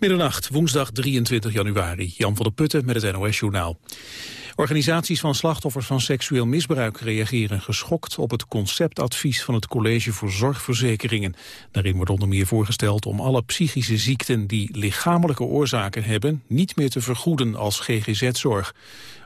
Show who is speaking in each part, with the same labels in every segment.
Speaker 1: Middernacht, woensdag 23 januari. Jan van der Putten met het NOS-journaal. Organisaties van slachtoffers van seksueel misbruik reageren geschokt op het conceptadvies van het College voor Zorgverzekeringen. Daarin wordt onder meer voorgesteld om alle psychische ziekten die lichamelijke oorzaken hebben niet meer te vergoeden als GGZ-zorg.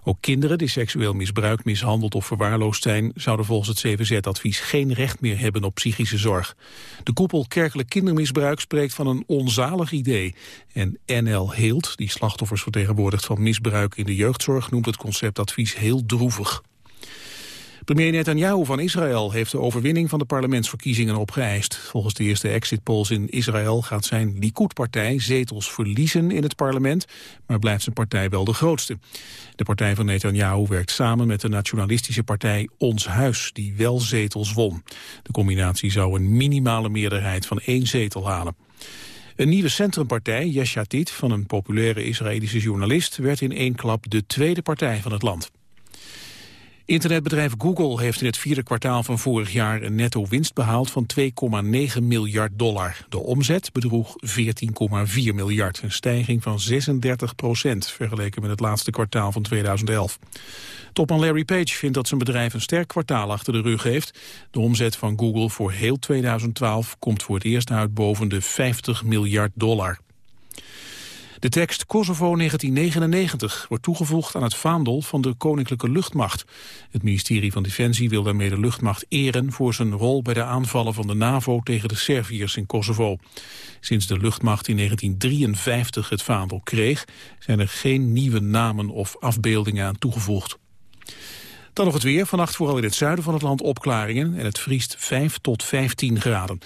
Speaker 1: Ook kinderen die seksueel misbruikt, mishandeld of verwaarloosd zijn... zouden volgens het CVZ-advies geen recht meer hebben op psychische zorg. De koepel Kerkelijk Kindermisbruik spreekt van een onzalig idee. En NL Heelt, die slachtoffers vertegenwoordigt van misbruik in de jeugdzorg... noemt het conceptadvies heel droevig. Premier Netanyahu van Israël heeft de overwinning van de parlementsverkiezingen opgeëist. Volgens de eerste exit polls in Israël gaat zijn Likud-partij zetels verliezen in het parlement, maar blijft zijn partij wel de grootste. De partij van Netanyahu werkt samen met de nationalistische partij Ons Huis, die wel zetels won. De combinatie zou een minimale meerderheid van één zetel halen. Een nieuwe centrumpartij, Yeshatit, van een populaire Israëlische journalist... werd in één klap de tweede partij van het land. Internetbedrijf Google heeft in het vierde kwartaal van vorig jaar een netto winst behaald van 2,9 miljard dollar. De omzet bedroeg 14,4 miljard, een stijging van 36 procent vergeleken met het laatste kwartaal van 2011. Topman Larry Page vindt dat zijn bedrijf een sterk kwartaal achter de rug heeft. De omzet van Google voor heel 2012 komt voor het eerst uit boven de 50 miljard dollar. De tekst Kosovo 1999 wordt toegevoegd aan het vaandel van de Koninklijke Luchtmacht. Het ministerie van Defensie wil daarmee de luchtmacht eren voor zijn rol bij de aanvallen van de NAVO tegen de Serviërs in Kosovo. Sinds de luchtmacht in 1953 het vaandel kreeg, zijn er geen nieuwe namen of afbeeldingen aan toegevoegd. Dan nog het weer. Vannacht vooral in het zuiden van het land opklaringen en het vriest 5 tot 15 graden.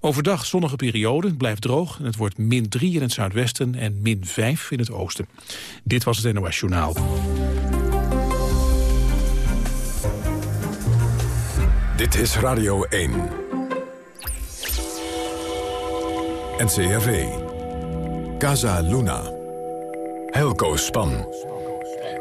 Speaker 1: Overdag zonnige periode, blijft droog en het wordt min 3 in het zuidwesten en min 5 in het oosten. Dit was het NOS Journaal.
Speaker 2: Dit is Radio 1. NCRV. Casa Luna. Helco Span.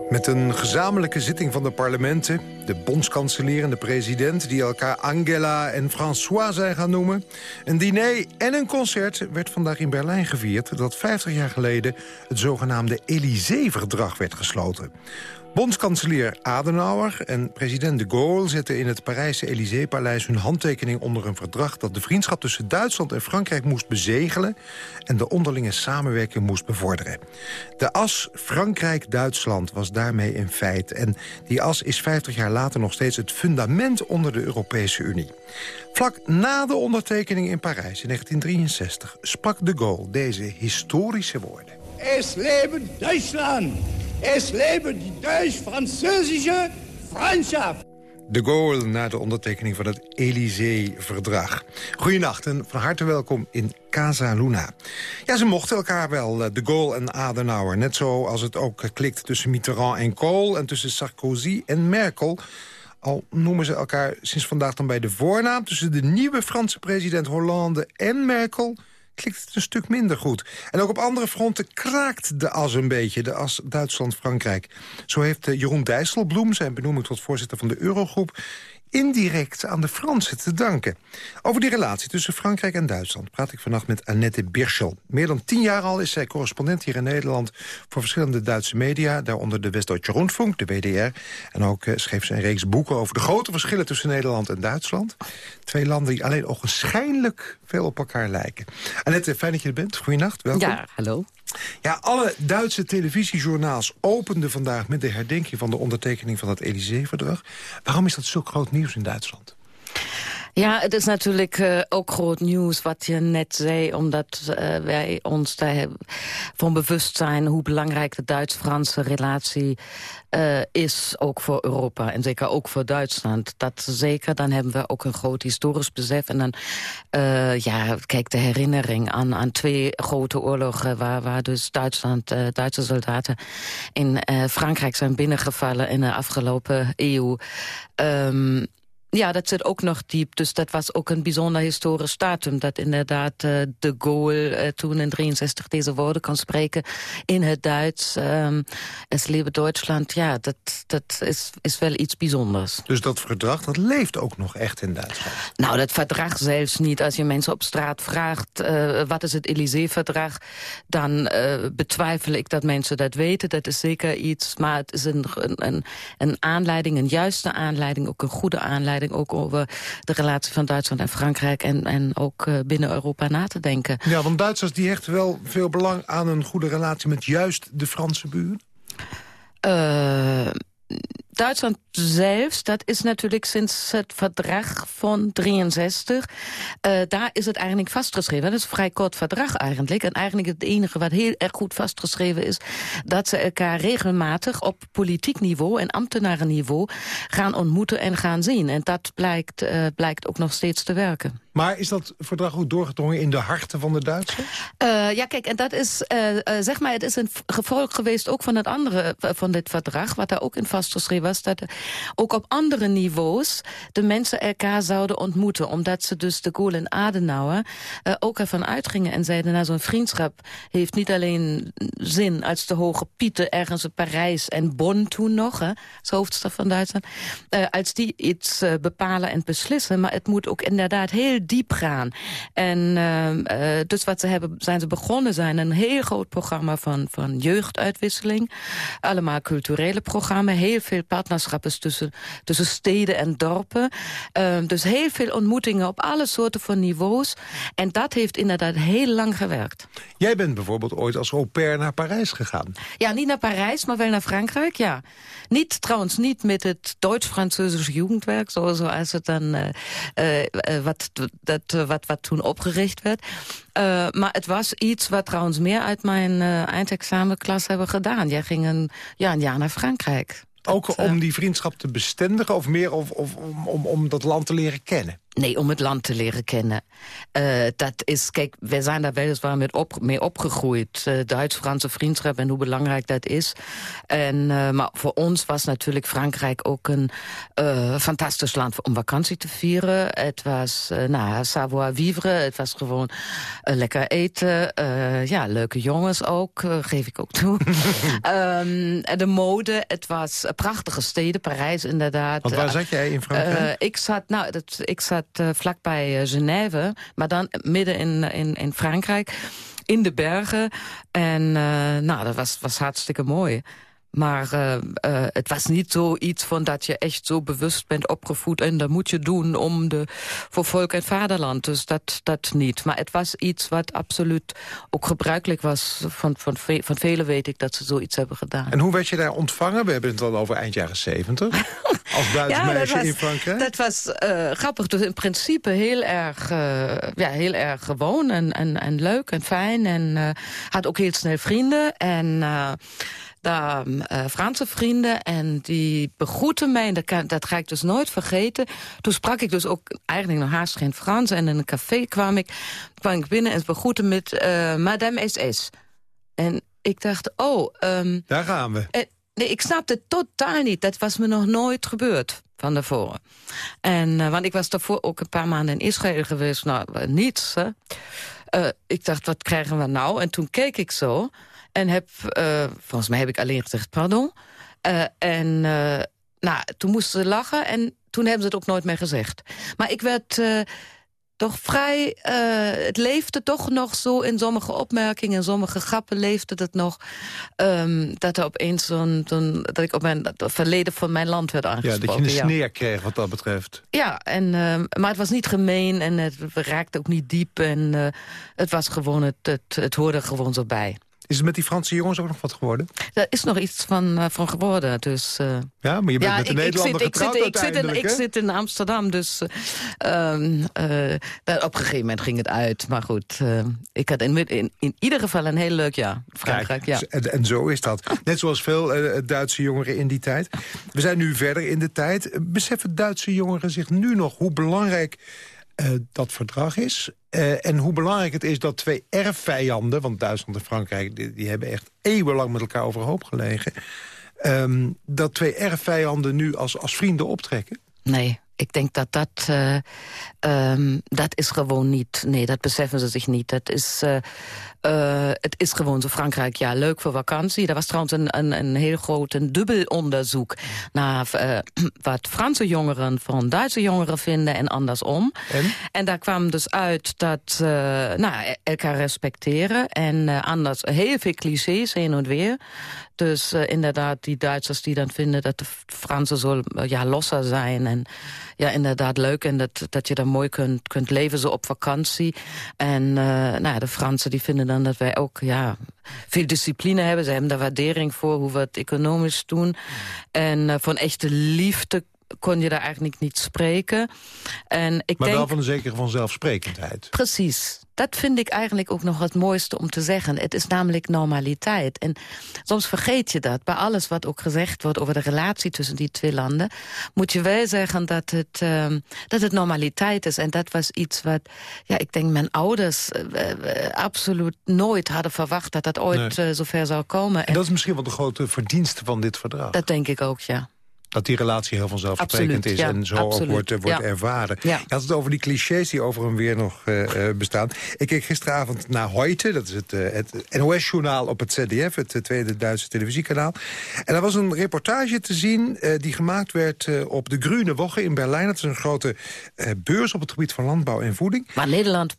Speaker 3: Met een gezamenlijke zitting van de parlementen... de bondskanselier en de president... die elkaar Angela en François zijn gaan noemen... een diner en een concert werd vandaag in Berlijn gevierd... dat 50 jaar geleden het zogenaamde Élysée-verdrag werd gesloten. Bondskanselier Adenauer en president de Gaulle zetten in het Parijse Élysée-paleis hun handtekening onder een verdrag dat de vriendschap tussen Duitsland en Frankrijk moest bezegelen en de onderlinge samenwerking moest bevorderen. De as Frankrijk-Duitsland was daarmee in feit en die as is 50 jaar later nog steeds het fundament onder de Europese Unie. Vlak na de ondertekening in Parijs in 1963 sprak de Gaulle deze historische woorden.
Speaker 4: Es leben Duitsland! Es lebe die Duits-Französische Freundschaft.
Speaker 3: De Gaulle na de ondertekening van het Élysée-verdrag. Goedenacht en van harte welkom in Casa Luna. Ja, ze mochten elkaar wel, eh, de Gaulle en Adenauer. Net zoals het ook klikt tussen Mitterrand en Kohl... en tussen Sarkozy en Merkel... Al noemen ze elkaar sinds vandaag dan bij de voornaam... tussen de nieuwe Franse president Hollande en Merkel klikt het een stuk minder goed. En ook op andere fronten kraakt de as een beetje, de as Duitsland-Frankrijk. Zo heeft eh, Jeroen Dijsselbloem, zijn benoeming tot voorzitter van de Eurogroep indirect aan de Fransen te danken. Over die relatie tussen Frankrijk en Duitsland praat ik vannacht met Annette Birschel. Meer dan tien jaar al is zij correspondent hier in Nederland voor verschillende Duitse media, daaronder de Westdeutsche Rundfunk, de WDR. En ook uh, schreef ze een reeks boeken over de grote verschillen tussen Nederland en Duitsland. Twee landen die alleen ogenschijnlijk veel op elkaar lijken. Annette, fijn dat je er bent. Goedenacht, welkom.
Speaker 5: Ja, hallo.
Speaker 3: Ja, alle Duitse televisiejournaals openden vandaag met de herdenking van de ondertekening van het Élysée-verdrag. Waarom is dat zo groot nieuws in Duitsland?
Speaker 5: Ja, het is natuurlijk uh, ook groot nieuws wat je net zei... omdat uh, wij ons daarvan bewust zijn... hoe belangrijk de Duits-Franse relatie uh, is, ook voor Europa. En zeker ook voor Duitsland. Dat zeker, dan hebben we ook een groot historisch besef. En dan, ja, kijk, de herinnering aan, aan twee grote oorlogen... waar, waar dus Duitsland, Duitse soldaten in Frankrijk zijn binnengevallen... in de afgelopen eeuw... Um, Ja, dat zit ook nog diep. Dus dat was ook een bijzonder historisch datum. Dat inderdaad uh, de Gaulle uh, toen in 63 deze woorden kon spreken in het Duits. Um, es lebe Duitsland. Ja, dat, dat is, is wel iets bijzonders.
Speaker 3: Dus dat verdrag, dat leeft ook nog echt in Duitsland?
Speaker 5: Nou, dat verdrag zelfs niet. Als je mensen op straat vraagt, uh, wat is het Elysée-verdrag... dan betwijfel ik dat mensen dat weten. Dat is zeker iets, maar het is een, een, een aanleiding, een juiste aanleiding... ook een goede aanleiding ook over de relatie van Duitsland en Frankrijk... en, en ook uh, binnen Europa na te denken.
Speaker 3: Ja, want Duitsers die hechten wel veel belang aan een goede relatie... met juist de Franse buren?
Speaker 5: Uh, Duitsland zelfs, dat is natuurlijk sinds het verdrag van 63... Uh, daar is het eigenlijk vastgeschreven. Dat is een vrij kort verdrag eigenlijk. En eigenlijk het enige wat heel erg goed vastgeschreven is... dat ze elkaar regelmatig op politiek niveau en ambtenarenniveau... gaan ontmoeten en gaan zien. En dat blijkt, uh, blijkt ook nog steeds te werken.
Speaker 3: Maar is dat verdrag ook doorgedrongen in de harten van de Duitsers?
Speaker 5: Uh, ja, kijk, en dat is, zeg maar, het is een gevolg geweest ook van het andere, van dit verdrag, wat daar ook in vastgeschreven was, dat ook op andere niveaus de mensen elkaar zouden ontmoeten. Omdat ze dus de Gaulle en Adenauer ook ervan uitgingen en zeiden, nou, zo'n vriendschap heeft niet alleen zin als de Hoge Pieten ergens in Parijs en Bonn toen nog, hè, als hoofdstad van Duitsland, als die iets bepalen en beslissen, maar het moet ook inderdaad heel diep gaan. En uh, dus wat ze hebben, zijn ze begonnen zijn een heel groot programma van, van jeugduitwisseling. Allemaal culturele programma. Heel veel partnerschappen tussen, tussen steden en dorpen. Uh, dus heel veel ontmoetingen op alle soorten van niveaus. En dat heeft inderdaad heel lang gewerkt.
Speaker 3: Jij bent bijvoorbeeld ooit als au pair naar Parijs gegaan.
Speaker 5: Ja, niet naar Parijs, maar wel naar Frankrijk, ja. Niet, trouwens niet met het Duits-Französische Jugendwerk, zoals het dan uh, uh, wat dat, wat, wat toen opgericht werd. Uh, maar het was iets wat trouwens meer uit mijn uh, eindexamenklas hebben gedaan. Jij ging een, ja, een jaar naar Frankrijk.
Speaker 3: Ook om die vriendschap te bestendigen of meer of, of, om, om, om dat land te leren kennen?
Speaker 5: Nee, om het land te leren kennen. Uh, dat is, kijk, wij zijn daar weliswaar met op, mee opgegroeid. Uh, Duits-Franse vriendschap en hoe belangrijk dat is. En, uh, maar voor ons was natuurlijk Frankrijk ook een fantastisch land om vakantie te vieren. Het was, nou, savoir-vivre. Het was gewoon lekker eten. ja, leuke jongens ook, geef ik ook toe. um, de mode, het was prachtige steden. Parijs inderdaad.
Speaker 3: Want waar zat jij in Frankrijk?
Speaker 5: ik zat, nou, dat, ik zat uh, vlakbij uh, Genève, maar dan midden in, in, in Frankrijk, in de bergen. En nou, dat was, was hartstikke mooi. Maar uh, uh, het was niet zoiets van dat je echt zo bewust bent opgevoed... en dat moet je doen om de, voor volk en vaderland. Dus dat, dat niet. Maar het was iets wat absoluut ook gebruikelijk was. Van, van, ve van velen weet ik dat ze zoiets hebben gedaan.
Speaker 3: En hoe werd je daar ontvangen? We hebben het al over eind jaren zeventig. Als Duits
Speaker 5: ja,
Speaker 3: meisje
Speaker 5: was,
Speaker 3: in Frankrijk.
Speaker 5: Dat was uh, grappig. Dus in principe heel erg, ja, heel erg gewoon en, en, en leuk en fijn. En had ook heel snel vrienden. En daar uh, Franse vrienden en die begroeten mij. En dat, kan, dat ga ik dus nooit vergeten. Toen sprak ik dus ook eigenlijk nog haast geen Frans. En in een café kwam ik, kwam ik binnen en ze begroeten met uh, Madame SS. En ik dacht, oh... Um,
Speaker 3: Daar gaan we.
Speaker 5: Eh, nee, ik snapte het totaal niet. Dat was me nog nooit gebeurd van daarvoor. En, uh, want ik was daarvoor ook een paar maanden in Israël geweest. Nou, niets. Hè. Ik dacht, wat krijgen we nou? En toen keek ik zo... En heb, uh, volgens mij heb ik alleen gezegd pardon. Uh, en uh, nou, toen moesten ze lachen en toen hebben ze het ook nooit meer gezegd. Maar ik werd toch vrij... het leefde toch nog zo in sommige opmerkingen... in sommige grappen leefde het nog... Um, dat er opeens zo'n... Zo dat ik op mijn het verleden van mijn land werd aangesproken.
Speaker 3: Ja, dat je een sneer ja. kreeg wat dat betreft.
Speaker 5: Ja, en, maar het was niet gemeen en het raakte ook niet diep. En het was gewoon... Het, het, het hoorde gewoon zo bij.
Speaker 3: Is het met die Franse jongens ook nog wat geworden?
Speaker 5: Er is nog iets van, uh, van geworden. Dus, uh,
Speaker 3: ja, maar je bent
Speaker 5: ja,
Speaker 3: met een Nederlander
Speaker 5: ik zit,
Speaker 3: getrouwd
Speaker 5: ik zit, ik zit, in, ik zit in Amsterdam, dus uh, op een gegeven moment ging het uit. Maar goed, ik had in, in, in, ieder geval een heel leuk jaar. Frankrijk,
Speaker 3: Kijk,
Speaker 5: ja.
Speaker 3: En, en, zo is dat. Net zoals veel Duitse jongeren in die tijd. We zijn nu verder in de tijd. Beseffen Duitse jongeren zich nu nog hoe belangrijk uh, dat verdrag is. Uh, en hoe belangrijk het is dat twee erfvijanden... want Duitsland en Frankrijk die, hebben echt eeuwenlang met elkaar overhoop gelegen... Um, dat twee erfvijanden nu als, als vrienden optrekken?
Speaker 5: Nee, ik denk dat dat, uh, um, dat is gewoon niet... Nee, dat beseffen ze zich niet. Dat is, uh, uh, het is gewoon zo Frankrijk, ja, leuk voor vakantie. Er was trouwens een, een, een heel groot een dubbel onderzoek... naar wat Franse jongeren van Duitse jongeren vinden en andersom. En, en daar kwam dus uit dat nou, elkaar respecteren... en anders heel veel clichés heen en weer. Dus inderdaad, die Duitsers die dan vinden dat de Fransen zo ja, losser zijn... en ja, inderdaad leuk. En dat, dat je dan mooi kunt, kunt leven zo op vakantie. En uh, nou ja, de Fransen die vinden dan dat wij ook ja, veel discipline hebben. Ze hebben daar waardering voor hoe we het economisch doen. En van echte liefde kon je daar eigenlijk niet spreken. En ik
Speaker 3: maar
Speaker 5: denk,
Speaker 3: wel van een zekere vanzelfsprekendheid.
Speaker 5: Precies. Dat vind ik eigenlijk ook nog het mooiste om te zeggen. Het is namelijk normaliteit. En soms vergeet je dat. Bij alles wat ook gezegd wordt over de relatie tussen die twee landen... moet je wel zeggen dat het, uh, dat het normaliteit is. En dat was iets wat, ja, ik denk mijn ouders uh, absoluut nooit hadden verwacht... dat dat ooit nee. uh, zover zou komen.
Speaker 3: En dat is misschien wel de grote verdienste van dit verdrag.
Speaker 5: Dat denk ik ook, ja
Speaker 3: dat die relatie heel vanzelfsprekend is en zo ook wordt, wordt ja. ervaren. Ja. Je had het over die clichés die over en weer nog uh, bestaan. Ik keek gisteravond naar Heute, dat is het, uh, het NOS-journaal op het ZDF... het tweede Duitse televisiekanaal. En er was een reportage te zien die gemaakt werd op de Grüne Woche in Berlijn. Dat is een grote beurs op het gebied van landbouw en voeding.
Speaker 5: Maar Nederland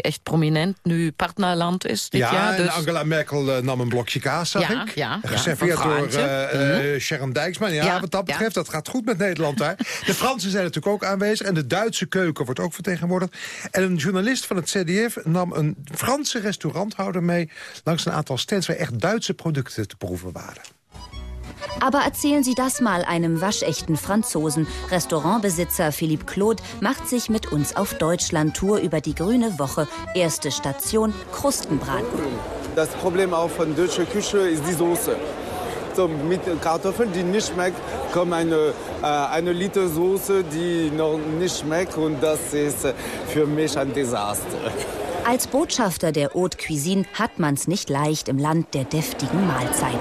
Speaker 5: echt prominent nu partnerland is dit
Speaker 3: ja,
Speaker 5: jaar.
Speaker 3: Dus... en Angela Merkel nam een blokje kaas, zag
Speaker 5: ja,
Speaker 3: ik.
Speaker 5: Ja,
Speaker 3: Geserveerd door mm Sharon Dijksma. Ja, wat dat betreft, dat gaat goed met Nederland daar. De Fransen zijn natuurlijk ook aanwezig. En de Duitse keuken wordt ook vertegenwoordigd. En een journalist van het CDF nam een Franse restauranthouder mee... langs een aantal stands waar echt Duitse producten te proeven waren.
Speaker 6: Aber erzählen Sie das mal einem waschechten Franzosen. Restaurantbesitzer Philippe Claude macht sich mit uns auf Deutschland-Tour über die Grüne Woche. Erste Station Krustenbraten.
Speaker 7: Das Problem auch von deutscher Küche ist die Soße. So mit Kartoffeln, die nicht schmeckt, kommt eine, äh, eine Liter Soße, die noch nicht schmeckt und das ist für mich ein Desaster.
Speaker 6: Als Botschafter der Haute Cuisine hat man es nicht leicht im Land der deftigen Mahlzeiten.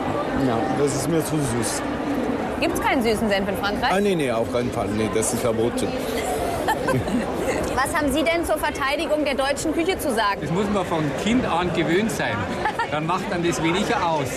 Speaker 7: Ja, das ist mir zu süß.
Speaker 8: Gibt es keinen süßen Senf in Frankreich?
Speaker 7: Ah, nee, nee, auf keinen Fall. Nee, das ist verboten.
Speaker 8: Was haben Sie denn zur Verteidigung der deutschen Küche zu sagen?
Speaker 9: Das muss man von Kind an gewöhnt sein. Dann macht dann das weniger aus.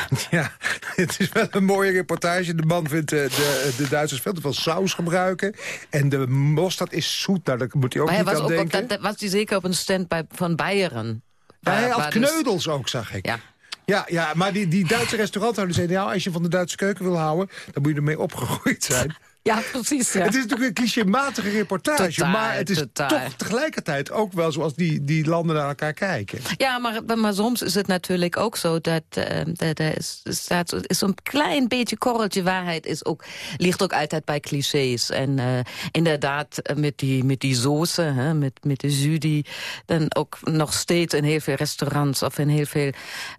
Speaker 3: Ja, het is wel een mooie reportage. De man vindt de, de, de Duitsers veel te veel saus gebruiken. En de mosterd is zoet. Nou, daar moet hij ook
Speaker 5: maar
Speaker 3: niet aan
Speaker 5: was
Speaker 3: denken.
Speaker 5: Ook, dat, was hij zeker op een stand bij, van Beieren.
Speaker 3: Hij had kneudels ook, zag ik.
Speaker 5: Ja.
Speaker 3: Ja, ja, maar die, die Duitse restauranthouders zeiden... ja, als je van de Duitse keuken wil houden... dan moet je ermee opgegroeid zijn.
Speaker 5: Ja, precies. Ja.
Speaker 3: Het is natuurlijk een clichématige reportage,
Speaker 5: totaal,
Speaker 3: maar het is
Speaker 5: totaal.
Speaker 3: toch tegelijkertijd ook wel zoals die, die landen naar elkaar kijken.
Speaker 5: Ja, maar, maar soms is het natuurlijk ook zo dat er is, staat is zo'n klein beetje korreltje waarheid is ook, ligt ook altijd bij clichés. En uh, inderdaad, met die, met die sauce, hè, met, met de jus die dan ook nog steeds in heel veel restaurants of in heel veel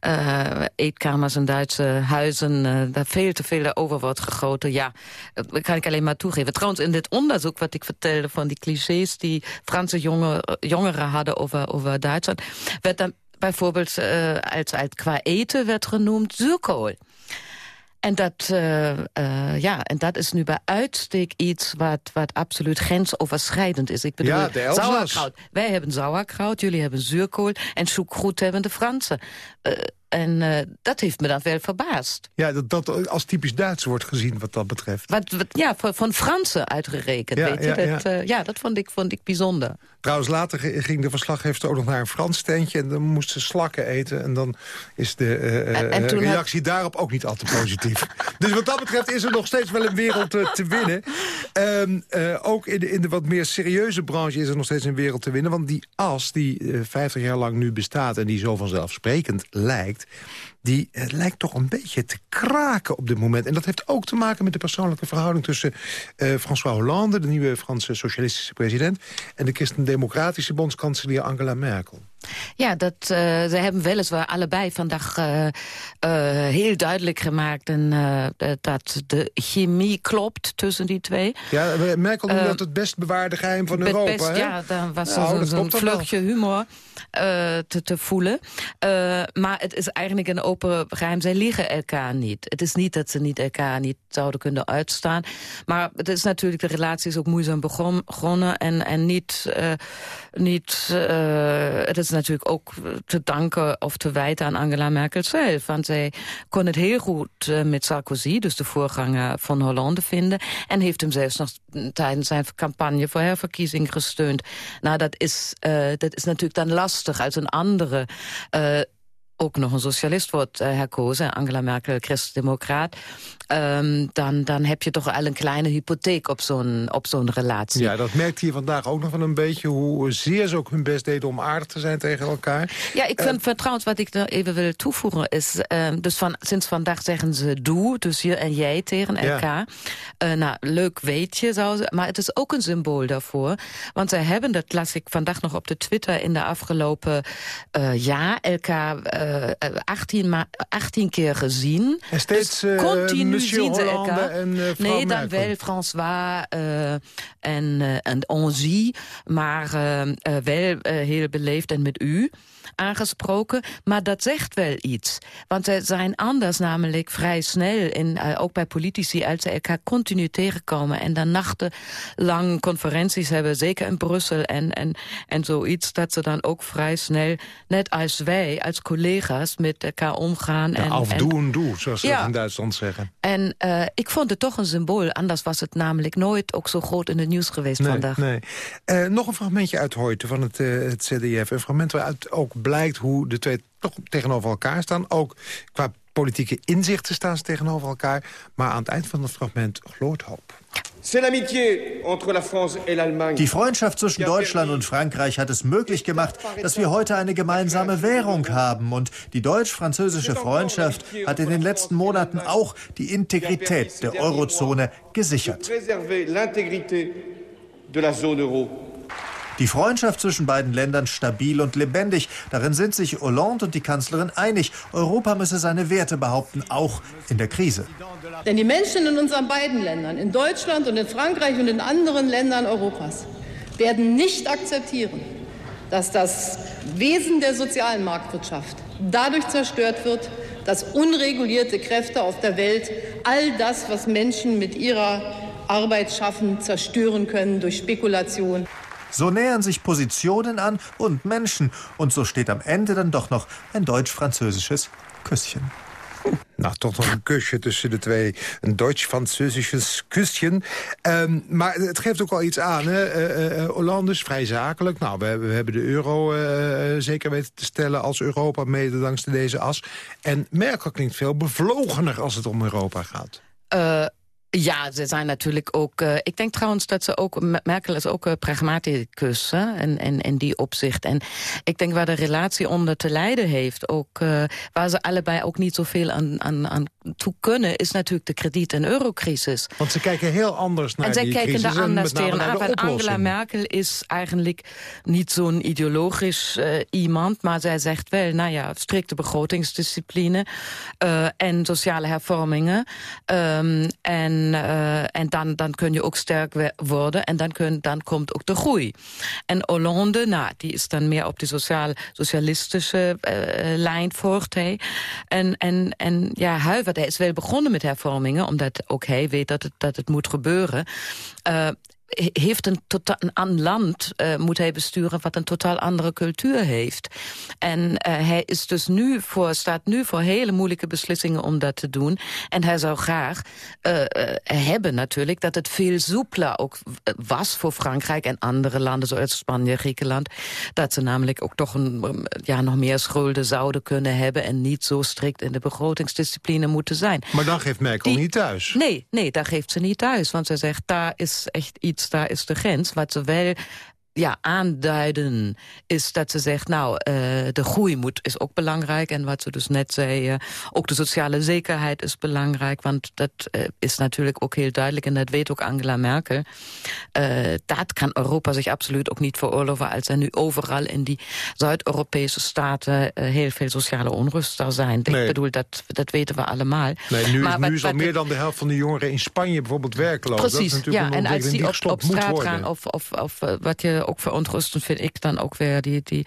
Speaker 5: uh, eetkamers in Duitse huizen daar veel te veel over wordt gegoten. Ja, kan ik alleen maar toegeven. Trouwens, in dit onderzoek wat ik vertelde van die clichés... die Franse jonge, jongeren hadden over, over Duitsland... werd dan bijvoorbeeld uh, als, als qua eten werd genoemd zuurkool. En dat, uh, uh, ja, en dat is nu bij uitstek iets wat, wat absoluut grensoverschrijdend is. Ik bedoel,
Speaker 3: ja,
Speaker 5: sauerkraut. Wij hebben sauerkraut, jullie hebben zuurkool... en choukrout hebben de Fransen. En uh, dat heeft me dan wel verbaasd.
Speaker 3: Ja, dat dat als typisch Duits wordt gezien wat dat betreft.
Speaker 5: Wat, wat ja, van, van Fransen uitgerekend, ja, weet je. Ja, dat, ja. Uh, ja, dat vond ik, vond ik bijzonder.
Speaker 3: Trouwens, later ging de verslaggever ook nog naar een Frans tentje... en dan moest ze slakken eten. En dan is de uh, en, en reactie had... daarop ook niet al te positief. dus wat dat betreft is er nog steeds wel een wereld te, te winnen. Um, ook in de, in de wat meer serieuze branche is er nog steeds een wereld te winnen. Want die as die 50 jaar lang nu bestaat... en die zo vanzelfsprekend lijkt gemaakt. Die uh, lijkt toch een beetje te kraken op dit moment. En dat heeft ook te maken met de persoonlijke verhouding... tussen uh, François Hollande, de nieuwe Franse socialistische president... en de christendemocratische bondskanselier Angela Merkel.
Speaker 5: Ja, dat, uh, ze hebben weliswaar allebei vandaag uh, uh, heel duidelijk gemaakt... En, dat de chemie klopt tussen die twee.
Speaker 3: Ja, Merkel noemde dat het best bewaarde geheim van Europa.
Speaker 5: Best,
Speaker 3: hè?
Speaker 5: Ja, dan was nou, er zo'n vluchtje humor te, te, voelen. maar het is eigenlijk een open. Zij liegen elkaar niet. Het is niet dat ze niet elkaar niet zouden kunnen uitstaan. Maar het is natuurlijk, de relatie is ook moeizaam begonnen... en, en niet... niet het is natuurlijk ook te danken of te wijten aan Angela Merkel zelf. Want zij kon het heel goed uh, met Sarkozy, dus de voorganger van Hollande, vinden. En heeft hem zelfs nog tijdens zijn campagne voor herverkiezing gesteund. Nou, dat is, dat is natuurlijk dan lastig uit een andere... Ook nog een socialist wordt uh, herkozen, Angela Merkel, christendemocraat... Um, dan, dan heb je toch al een kleine hypotheek op zo'n zo'n relatie.
Speaker 3: Ja, dat merkt hier vandaag ook nog wel een beetje... hoe zeer ze ook hun best deden om aardig te zijn tegen elkaar.
Speaker 5: Ja, ik vind uh, trouwens wat ik nog even wil toevoegen is... Uh, dus van, sinds vandaag zeggen ze doe, dus je en jij tegen elkaar. Ja. Uh, nou, leuk weet je, zou ze, maar het is ook een symbool daarvoor. Want zij hebben, dat las ik vandaag nog op de Twitter... in de afgelopen jaar elkaar 18, 18 keer gezien.
Speaker 3: En steeds
Speaker 5: dus continu
Speaker 3: Monsieur
Speaker 5: zien ze
Speaker 3: Hollande
Speaker 5: elkaar.
Speaker 3: en uh,
Speaker 5: Nee, dan wel François en, en maar wel heel beleefd en met u aangesproken. Maar dat zegt wel iets. Want ze zijn anders namelijk vrij snel, in, ook bij politici... als ze elkaar continu tegenkomen en dan nachtenlang conferenties hebben... zeker in Brussel en, en, en zoiets... dat ze dan ook vrij snel, net als wij, als collega's... met elkaar omgaan.
Speaker 3: Ja,
Speaker 5: en,
Speaker 3: af
Speaker 5: en,
Speaker 3: doe zoals ze
Speaker 5: Ja.
Speaker 3: dat in Duitsland zeggen.
Speaker 5: En uh, ik vond het toch een symbool. Anders was het namelijk nooit ook zo groot in het nieuws geweest
Speaker 3: Nee,
Speaker 5: vandaag.
Speaker 3: nee. Eh, nog een fragmentje uit Hoyte van het, eh, het CDF. Een fragment waaruit ook blijkt hoe de twee toch tegenover elkaar staan. Ook qua politieke inzichten staan ze tegenover elkaar. Maar aan het eind van het fragment gloort hoop.
Speaker 10: Die Freundschaft zwischen Deutschland und Frankreich hat es möglich gemacht, dass wir heute eine gemeinsame Währung haben. Und die deutsch-französische Freundschaft hat in den letzten Monaten auch die Integrität der Eurozone gesichert. Die Freundschaft zwischen beiden Ländern stabil und lebendig. Darin sind sich Hollande und die Kanzlerin einig. Europa müsse seine Werte behaupten, auch in der Krise.
Speaker 11: Denn die Menschen in unseren beiden Ländern, in Deutschland und in Frankreich und in anderen Ländern Europas, werden nicht akzeptieren, dass das Wesen der sozialen Marktwirtschaft dadurch zerstört wird, dass unregulierte Kräfte auf der Welt all das, was Menschen mit ihrer Arbeit schaffen, zerstören können durch Spekulation.
Speaker 10: So nähern sich Positionen an und Menschen. Und so steht am Ende dann doch noch ein deutsch-französisches Küsschen.
Speaker 3: Nou, toch nog een kusje tussen de twee. Een Duits-Französisches kusje. Um, maar het geeft ook wel iets aan. Hè? Uh, uh, Hollande is vrij zakelijk. Nou, we, we hebben de euro uh, zeker weten te stellen als Europa... mede dankzij deze as. En Merkel klinkt veel bevlogener als het om Europa gaat.
Speaker 5: Uh, ja, ze zijn natuurlijk ook... Uh, ik denk trouwens dat ze ook... Merkel is ook een pragmaticus hè, in, die opzicht. En ik denk waar de relatie onder te lijden heeft... ook uh, waar ze allebei ook niet zoveel aan, aan, aan toe kunnen... is natuurlijk de krediet- en eurocrisis.
Speaker 3: Want ze kijken heel anders naar
Speaker 5: en zij
Speaker 3: die
Speaker 5: kijken
Speaker 3: crisis
Speaker 5: daar anders
Speaker 3: en met name
Speaker 5: tegenaan.
Speaker 3: naar de
Speaker 5: En Angela. Merkel is eigenlijk niet zo'n ideologisch uh, iemand... maar zij zegt wel, nou ja, strikte begrotingsdiscipline... Uh, en sociale hervormingen. Um, en, uh, en dan, dan kun je ook sterk worden en dan, kun, dan komt ook de groei. En Hollande, nou, die is dan meer op de sociaal, socialistische lijn voort hij. En, en, en ja, Huivert, hij is wel begonnen met hervormingen... omdat ook hij weet dat het, dat het moet gebeuren... Heeft een, totaal, een land uh, moet hij besturen wat een totaal andere cultuur heeft. En uh, hij is dus nu voor, staat nu voor hele moeilijke beslissingen om dat te doen. En hij zou graag uh, hebben natuurlijk dat het veel soepeler ook was voor Frankrijk en andere landen zoals Spanje, Griekenland. Dat ze namelijk ook toch een, ja, nog meer schulden zouden kunnen hebben en niet zo strikt in de begrotingsdiscipline moeten zijn.
Speaker 3: Maar dan geeft Merkel
Speaker 5: Die,
Speaker 3: niet thuis.
Speaker 5: Nee, nee, daar geeft ze niet thuis. Want ze zegt, daar is echt iets daar is de grens. Wat wel ja, aanduiden is dat ze zegt... nou, uh, de groei moet, is ook belangrijk. En wat ze dus net zei, uh, ook de sociale zekerheid is belangrijk. Want dat uh, is natuurlijk ook heel duidelijk... en dat weet ook Angela Merkel. dat kan Europa zich absoluut ook niet veroorloven... als er nu overal in die Zuid-Europese staten... heel veel sociale onrust zou zijn. Nee. Ik bedoel, dat, dat weten we allemaal.
Speaker 3: Nee, nu, maar, nu wat, is al meer dan de helft van de jongeren in Spanje bijvoorbeeld werkloos.
Speaker 5: Precies,
Speaker 3: dat is natuurlijk
Speaker 5: ja, en als die op, op straat
Speaker 3: gaan...
Speaker 5: of, of, of wat je ook verontrustend vind ik dan ook weer die, die,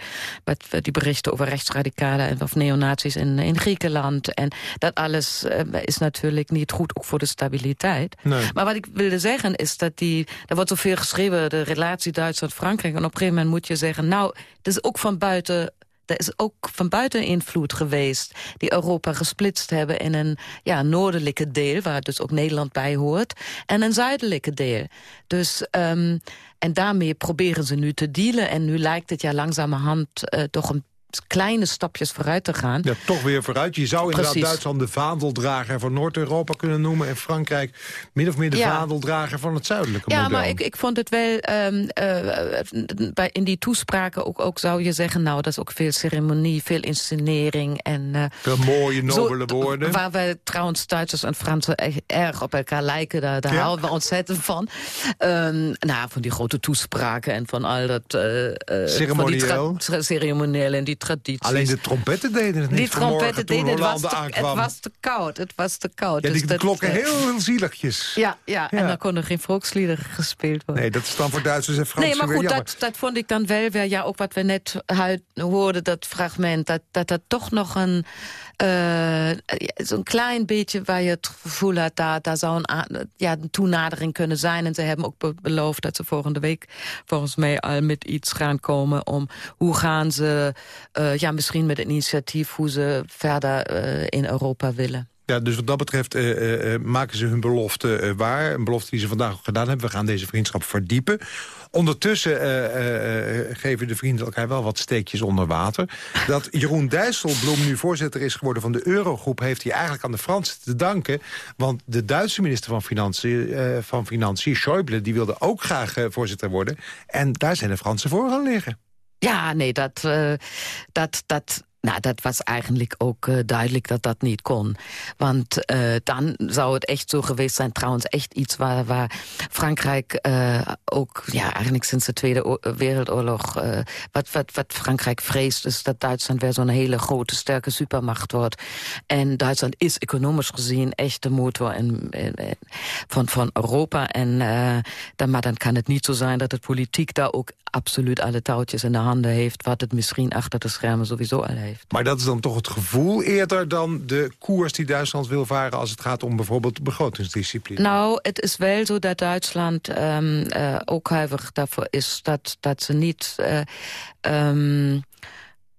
Speaker 5: die berichten over rechtsradicalen of neonazies in, in Griekenland. En dat alles uh, is natuurlijk niet goed, ook voor de stabiliteit.
Speaker 3: Nee.
Speaker 5: Maar wat ik wilde zeggen is dat die, er wordt zoveel geschreven, de relatie Duitsland-Frankrijk. En op een gegeven moment moet je zeggen, nou, het is ook van buiten er is ook van buiten invloed geweest... die Europa gesplitst hebben in een ja, noordelijke deel... waar dus ook Nederland bij hoort, en een zuidelijke deel. Dus, um, en daarmee proberen ze nu te dealen. En nu lijkt het ja langzamerhand uh, toch een kleine stapjes vooruit te gaan.
Speaker 3: Ja, toch weer vooruit. Je zou inderdaad. Duitsland de vaandeldrager van Noord-Europa kunnen noemen... en Frankrijk min of meer de ja. vaandeldrager van het zuidelijke
Speaker 5: ja,
Speaker 3: model.
Speaker 5: Ja, maar ik, ik vond het wel... Um, uh, bij, in die toespraken ook, ook zou je zeggen... nou, dat is ook veel ceremonie, veel inscenering. En, uh,
Speaker 3: veel mooie, nobele
Speaker 5: zo,
Speaker 3: woorden.
Speaker 5: Waar we trouwens Duitsers en Fransen erg op elkaar lijken. Daar, daar ja. houden we ontzettend van. Um, nou, van die grote toespraken en van al dat... Uh,
Speaker 3: ceremonieel.
Speaker 5: ceremonieel en die tradities.
Speaker 3: Alleen de trompetten deden het niet
Speaker 5: Die trompetten deden het was, te, het was te koud. Het was te koud.
Speaker 3: Ja, die
Speaker 5: dus dat,
Speaker 3: klokken heel zieligjes.
Speaker 5: Ja, ja, ja, en dan konden geen volksliederen gespeeld worden.
Speaker 3: Nee, dat is dan voor Duitsers en Fransen
Speaker 5: Nee, maar goed,
Speaker 3: dat,
Speaker 5: dat vond ik dan wel weer... Ja, ook wat we net hoorden, dat fragment... dat dat, dat toch nog een... Uh, Zo'n klein beetje waar je het gevoel had... daar, daar zou een, ja, een toenadering kunnen zijn. En ze hebben ook be beloofd dat ze volgende week... volgens mij al met iets gaan komen... om hoe gaan ze, uh, ja, misschien met een initiatief... hoe ze verder in Europa willen.
Speaker 3: Ja, dus wat dat betreft uh, uh, maken ze hun belofte waar. Een belofte die ze vandaag ook gedaan hebben. We gaan deze vriendschap verdiepen. Ondertussen geven de vrienden elkaar wel wat steekjes onder water. Dat Jeroen Dijsselbloem nu voorzitter is geworden van de Eurogroep... heeft hij eigenlijk aan de Fransen te danken. Want de Duitse minister van Financiën, van Financiën Schäuble... die wilde ook graag voorzitter worden. En daar zijn de Fransen voor gaan liggen.
Speaker 5: Ja, nee, dat, dat, dat, nou, dat was eigenlijk ook uh, duidelijk dat dat niet kon. Want uh, dan zou het echt zo geweest zijn, trouwens echt iets waar, waar Frankrijk uh, ook, ja, eigenlijk sinds de Tweede Wereldoorlog, wat, wat, Frankrijk vreest, is dat Duitsland weer zo'n hele grote, sterke supermacht wordt. En Duitsland is economisch gezien echt de motor in, van, van Europa. En dan, maar dan kan het niet zo zijn dat de politiek daar ook absoluut alle touwtjes in de handen heeft, wat het misschien achter de schermen sowieso al heeft.
Speaker 3: Maar dat is dan toch het gevoel eerder dan de koers die Duitsland wil varen... als het gaat om bijvoorbeeld begrotingsdiscipline?
Speaker 5: Nou, het is wel zo dat Duitsland um, uh, ook huiverig daarvoor is... dat, dat ze niet... Uh, um,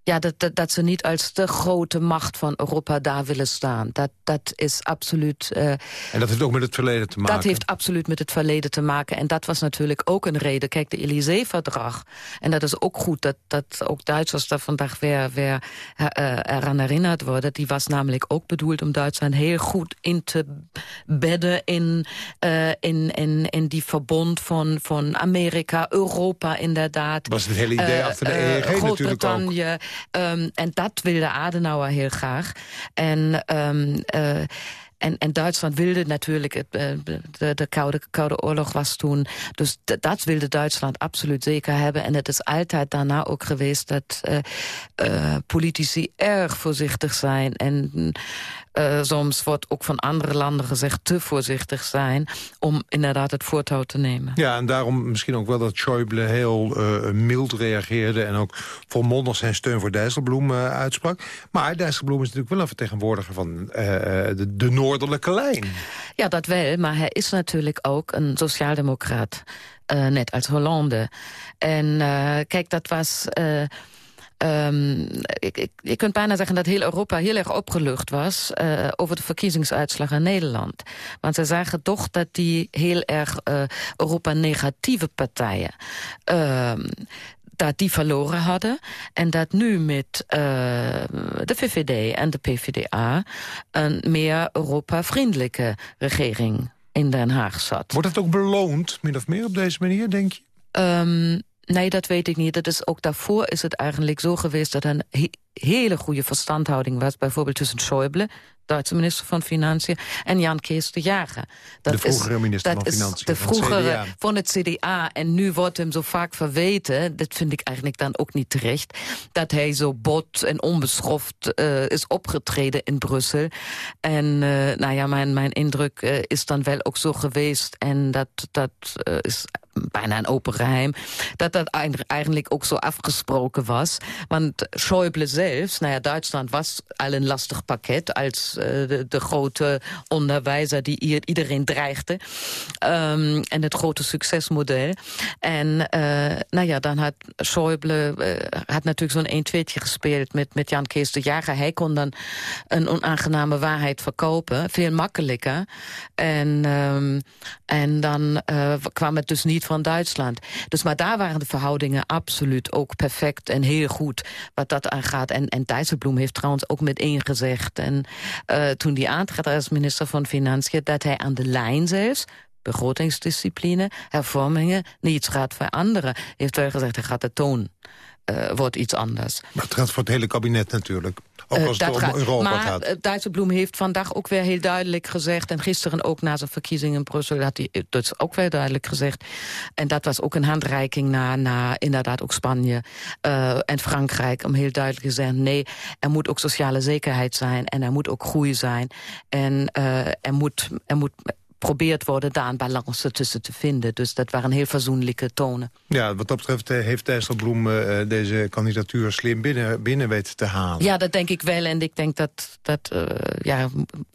Speaker 5: ja, dat, dat, dat, ze niet als de grote macht van Europa daar willen staan. Dat, dat is absoluut... Uh,
Speaker 3: en dat heeft ook met het verleden te maken?
Speaker 5: Dat heeft absoluut met het verleden te maken. En dat was natuurlijk ook een reden. Kijk, de Elysée-verdrag. En dat is ook goed dat, dat ook Duitsers daar vandaag weer, weer uh, eraan herinnerd worden. Die was namelijk ook bedoeld om Duitsland heel goed in te bedden... in, uh, in, in, in die verbond van, van Amerika, Europa inderdaad.
Speaker 3: Dat was het hele idee achter de EEG natuurlijk ook.
Speaker 5: Um, en dat wilde Adenauer heel graag. En... Um, uh, en, Duitsland wilde natuurlijk, het, de, de koude, koude oorlog was toen. Dus dat wilde Duitsland absoluut zeker hebben. En het is altijd daarna ook geweest dat uh, politici erg voorzichtig zijn. En uh, soms wordt ook van andere landen gezegd te voorzichtig zijn... om inderdaad het voortouw te nemen.
Speaker 3: Ja, en daarom misschien ook wel dat Schäuble heel uh, mild reageerde... en ook volmondig zijn steun voor Dijsselbloem uh, uitsprak. Maar Dijsselbloem is natuurlijk wel een vertegenwoordiger van de, de noordelijke lijn.
Speaker 5: Ja, dat wel, maar hij is natuurlijk ook een sociaaldemocraat. net als Hollande. En kijk, dat was... Um, ik, ik, je kunt bijna zeggen dat heel Europa heel erg opgelucht was... Uh, over de verkiezingsuitslag in Nederland. Want ze zagen toch dat die heel erg uh, Europa-negatieve partijen... Uh, dat die verloren hadden. En dat nu met uh, de VVD en de PvdA... een meer Europa-vriendelijke regering in Den Haag zat.
Speaker 3: Wordt het ook beloond, min of meer, op deze manier, denk je?
Speaker 5: Um, Nee, dat weet ik niet. Dat is, ook daarvoor is het eigenlijk zo geweest... dat er een he hele goede verstandhouding was... bijvoorbeeld tussen Schäuble, Duitse minister van Financiën... en Jan Kees de Jager.
Speaker 3: Dat de vroegere is, minister
Speaker 5: dat
Speaker 3: van Financiën.
Speaker 5: de vroegere van het CDA. En nu wordt hem zo vaak verweten... dat vind ik eigenlijk dan ook niet terecht... dat hij zo bot en onbeschoft uh, is opgetreden in Brussel. En uh, nou ja, mijn, mijn indruk uh, is dan wel ook zo geweest... en dat, dat is bijna een open geheim... dat dat eigenlijk ook zo afgesproken was. Want Schäuble zelfs, nou ja, Duitsland was al een lastig pakket... als uh, de, grote onderwijzer die iedereen dreigde. Um, en het grote succesmodel. En uh, nou ja, dan had Schäuble uh, had natuurlijk zo'n 1 2 gespeeld met, met Jan Kees de Jager. Hij kon dan een onaangename waarheid verkopen. Veel makkelijker. En, um, en dan kwam het dus niet van Duitsland. Dus maar daar waren de verhoudingen absoluut ook perfect en heel goed wat dat aangaat. En, en Dijsselbloem heeft trouwens ook meteen gezegd... en uh, toen die aantrad als minister van Financiën... dat hij aan de lijn zelfs begrotingsdiscipline, hervormingen, niets gaat veranderen. Heeft wel gezegd, hij gaat de toon uh, wordt iets anders.
Speaker 3: Maar het gaat voor het hele kabinet natuurlijk. Ook als uh, het om gaat. Europa
Speaker 5: maar,
Speaker 3: gaat.
Speaker 5: Maar Dijsselbloem heeft vandaag ook weer heel duidelijk gezegd... en gisteren ook na zijn verkiezingen in Brussel had hij dat ook weer duidelijk gezegd. En dat was ook een handreiking naar, naar inderdaad ook Spanje en Frankrijk... om heel duidelijk te zeggen, nee, er moet ook sociale zekerheid zijn... en er moet ook groei zijn. En er moet... Er moet geprobeerd worden daar een balans tussen te vinden. Dus dat waren heel verzoenlijke tonen.
Speaker 3: Ja, wat dat betreft eh, heeft Dijsselbloem uh, deze kandidatuur slim binnen, binnen weten te halen.
Speaker 5: Ja, dat denk ik wel. En ik denk dat, dat uh, ja,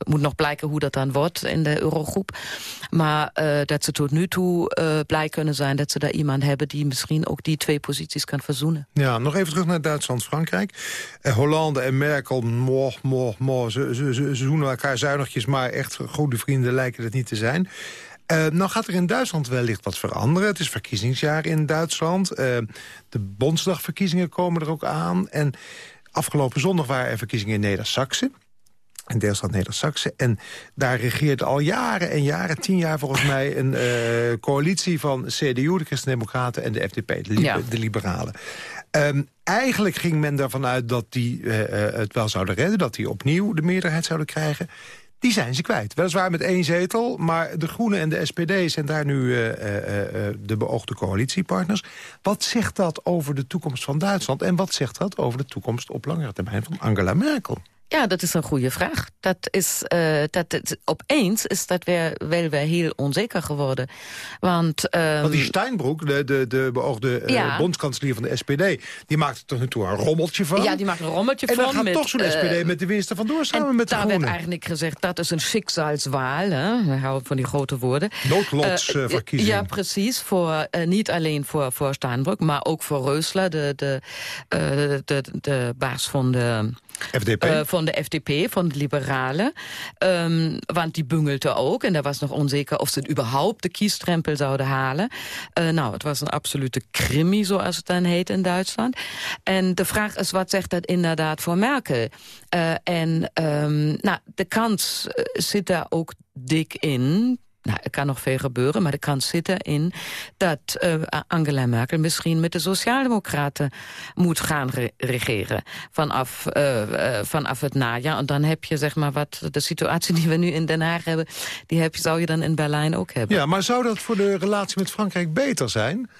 Speaker 5: moet nog blijken hoe dat dan wordt in de Eurogroep. Maar uh, dat ze tot nu toe blij kunnen zijn dat ze daar iemand hebben... die misschien ook die twee posities kan verzoenen.
Speaker 3: Ja, nog even terug naar Duitsland-Frankrijk. Hollande en Merkel, mo, mo, mo, ze, ze, ze, zoenen elkaar zuinigjes... maar echt goede vrienden lijken het niet te zijn. Uh, nou gaat er in Duitsland wellicht wat veranderen. Het is verkiezingsjaar in Duitsland. Uh, de Bondsdagverkiezingen komen er ook aan. En afgelopen zondag waren er verkiezingen in Neder-Saxe. In deelstaat Neder-Saxe. En daar regeert al jaren en jaren, tien jaar volgens mij... een uh, coalitie van CDU, de Christen-Democraten en de FDP, de, li ja. de Liberalen. Um, eigenlijk ging men ervan uit dat die het wel zouden redden... dat die opnieuw de meerderheid zouden krijgen die zijn ze kwijt. Weliswaar met één zetel, maar de Groenen en de SPD... zijn daar nu uh, uh, uh, de beoogde coalitiepartners. Wat zegt dat over de toekomst van Duitsland... en wat zegt dat over de toekomst op langere termijn van Angela Merkel?
Speaker 5: Ja, dat is een goede vraag. Dat is, uh, dat, het, opeens is dat weer, wel weer heel onzeker geworden. Want, um,
Speaker 3: Want die Steinbroek, de, de, de beoogde uh, ja. bondskanselier van de SPD... die maakt er tot nu toe een rommeltje van.
Speaker 5: Ja, die maakt een rommeltje
Speaker 3: en
Speaker 5: van.
Speaker 3: En dan gaat
Speaker 5: met,
Speaker 3: toch zo'n SPD uh, met de winst ervan door samen met de
Speaker 5: daar werd eigenlijk gezegd, dat is een schicksalswaal. Hè? We houden van die grote woorden.
Speaker 3: Noodlotsverkiezing.
Speaker 5: ja, precies. Voor, niet alleen voor, voor Steinbroek, maar ook voor Reusler, de, de, de, de, de baas van de...
Speaker 3: FDP?
Speaker 5: Uh, van de FDP, van de Liberalen. Um, want die bungelte ook. En daar was nog onzeker of ze überhaupt de kiesdrempel zouden halen. Uh, nou, het was een absolute crimi, zoals het dan heet in Duitsland. En de vraag is, wat zegt dat inderdaad voor Merkel? Uh, en um, nou, de kans zit daar ook dik in nou, er kan nog veel gebeuren, maar de kans zit erin... dat uh, Angela Merkel misschien met de Sociaaldemocraten moet gaan re regeren. Vanaf, uh, uh, vanaf het najaar. En dan heb je zeg maar wat de situatie die we nu in Den Haag hebben... die heb, zou je dan in Berlijn ook hebben.
Speaker 3: Ja, maar zou dat voor de relatie met Frankrijk beter zijn?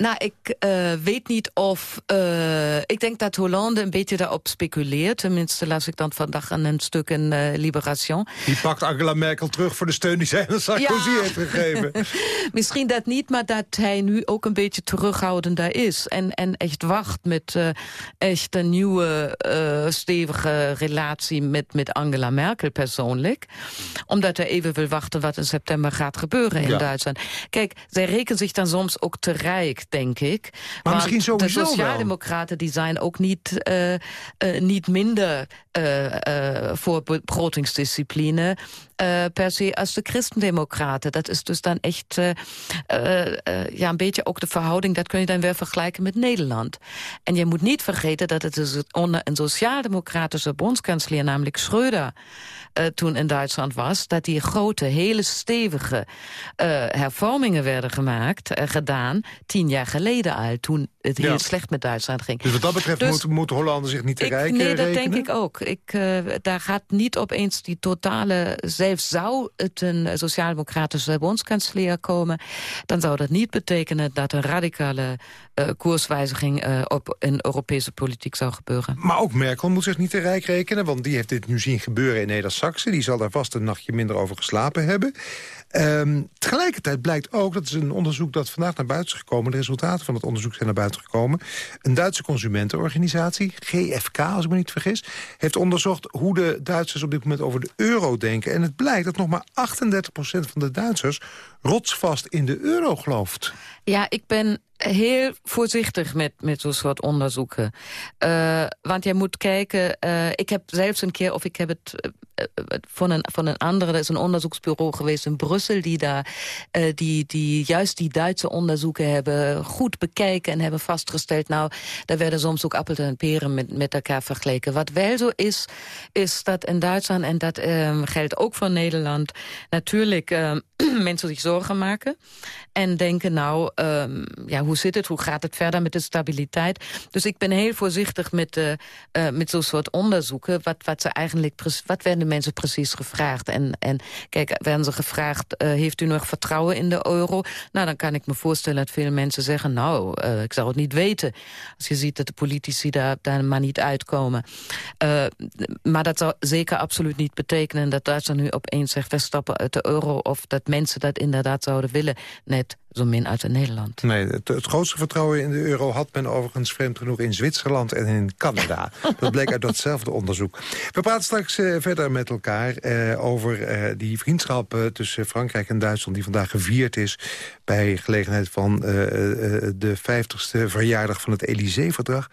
Speaker 5: Nou, ik uh, weet niet of... Uh, ik denk dat Hollande een beetje daarop speculeert. Tenminste, las ik dan vandaag aan een stuk in uh, Libération.
Speaker 3: Die pakt Angela Merkel terug voor de steun die zij aan Sarkozy ja. heeft gegeven.
Speaker 5: Misschien dat niet, maar dat hij nu ook een beetje terughoudender is. En, en echt wacht met echt een nieuwe, stevige relatie met, met Angela Merkel persoonlijk. Omdat hij even wil wachten wat in september gaat gebeuren in ja. Duitsland. Kijk, zij rekenen zich dan soms ook te rijk denk ik.
Speaker 3: Maar misschien sowieso
Speaker 5: De Sociaaldemocraten die zijn ook niet, uh, uh, niet minder voor begrotingsdiscipline per se als de christendemocraten. Dat is dus dan echt ja, een beetje ook de verhouding... dat kun je dan weer vergelijken met Nederland. En je moet niet vergeten dat het dus onder een sociaaldemocratische bondskanselier... namelijk Schröder uh, toen in Duitsland was... dat die grote, hele stevige uh, hervormingen werden gemaakt, uh, gedaan... tien jaar geleden al, toen het heel slecht met Duitsland ging.
Speaker 3: Dus wat dat betreft dus, moeten moet Hollanden zich niet te rijk Nee,
Speaker 5: dat denk ik ook. Ik, daar gaat niet opeens die totale... Zelfs zou het een sociaal-democratische bondskanselier komen... dan zou dat niet betekenen dat een radicale koerswijziging... op in Europese politiek zou gebeuren.
Speaker 3: Maar ook Merkel moet zich niet te rijk rekenen... want die heeft dit nu zien gebeuren in Nederland Saxe. Die zal daar vast een nachtje minder over geslapen hebben. Um, tegelijkertijd blijkt ook, dat is een onderzoek dat vandaag naar buiten is gekomen... de resultaten van het onderzoek zijn naar buiten gekomen... een Duitse consumentenorganisatie, GFK als ik me niet vergis... heeft onderzocht hoe de Duitsers op dit moment over de euro denken. En het blijkt dat nog maar 38% van de Duitsers rotsvast in de euro gelooft.
Speaker 5: Ja, ik ben heel voorzichtig met, met zo'n soort onderzoeken. Uh, want je moet kijken... Uh, ik heb zelfs een keer, of ik heb het uh, van, een, van een andere... er is een onderzoeksbureau geweest in Brussel... die, daar, die, die juist die Duitse onderzoeken hebben goed bekeken... en hebben vastgesteld... nou, daar werden soms ook appels en peren met, met elkaar vergeleken. Wat wel zo is, is dat in Duitsland... en dat ehm, geldt ook voor Nederland... natuurlijk ehm, mensen zich zorgen maken... en denken, nou, um, ja, hoe zit het? Hoe gaat het verder met de stabiliteit? Dus ik ben heel voorzichtig met, uh, uh, met zo'n soort onderzoeken. Wat, wat, ze eigenlijk, wat werden de mensen precies gevraagd? En, en kijk, werden ze gevraagd, uh, heeft u nog vertrouwen in de euro? Nou, dan kan ik me voorstellen dat veel mensen zeggen... nou, ik zou het niet weten. Als je ziet dat de politici daar, daar maar niet uitkomen. maar dat zou zeker absoluut niet betekenen... dat Duitsland nu opeens zegt, we stappen uit de euro... of dat mensen dat inderdaad zouden willen. Net zo min uit Nederland.
Speaker 3: Nee, het, het, grootste vertrouwen in de euro had men overigens vreemd genoeg in Zwitserland en in Canada. dat bleek uit datzelfde onderzoek. We praten straks uh, verder met elkaar uh, over uh, die vriendschap tussen Frankrijk en Duitsland die vandaag gevierd is bij gelegenheid van de 50ste verjaardag van het Élysée-verdrag.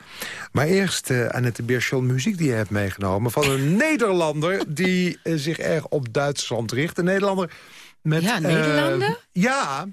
Speaker 3: Maar eerst, Annette Beerschel, muziek die je hebt meegenomen van een Nederlander die zich erg op Duitsland richt. Een Nederlander met...
Speaker 5: Ja, Nederlander?
Speaker 3: ja,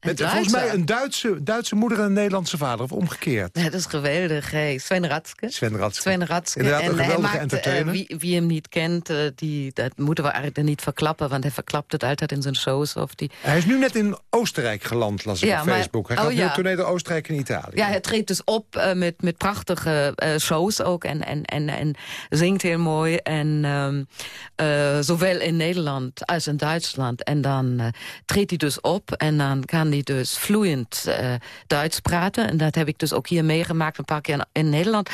Speaker 3: met, volgens mij een Duitse, Duitse moeder en een Nederlandse vader, of omgekeerd.
Speaker 5: Ja, dat is geweldig. Hey, Sven Ratske.
Speaker 3: Sven Ratske.
Speaker 5: Sven Ratske.
Speaker 3: Inderdaad, een geweldige
Speaker 5: maakt,
Speaker 3: entertainer.
Speaker 5: Uh, wie, wie, hem niet kent, uh, die, dat moeten we eigenlijk niet verklappen... want hij verklapt het altijd in zijn shows. Of die...
Speaker 3: Hij is nu net in Oostenrijk geland, las ik ja, op Facebook. Hij gaat oh, nu ja. toneel naar Oostenrijk en Italië.
Speaker 5: Ja, hij treedt dus op uh, met, met prachtige shows ook... En, en, en, en zingt heel mooi. En um, zowel in Nederland als in Duitsland. En dan treedt hij dus op en dan kan hij dus vloeien uh, Duits praten. En dat heb ik dus ook hier meegemaakt een paar keer in Nederland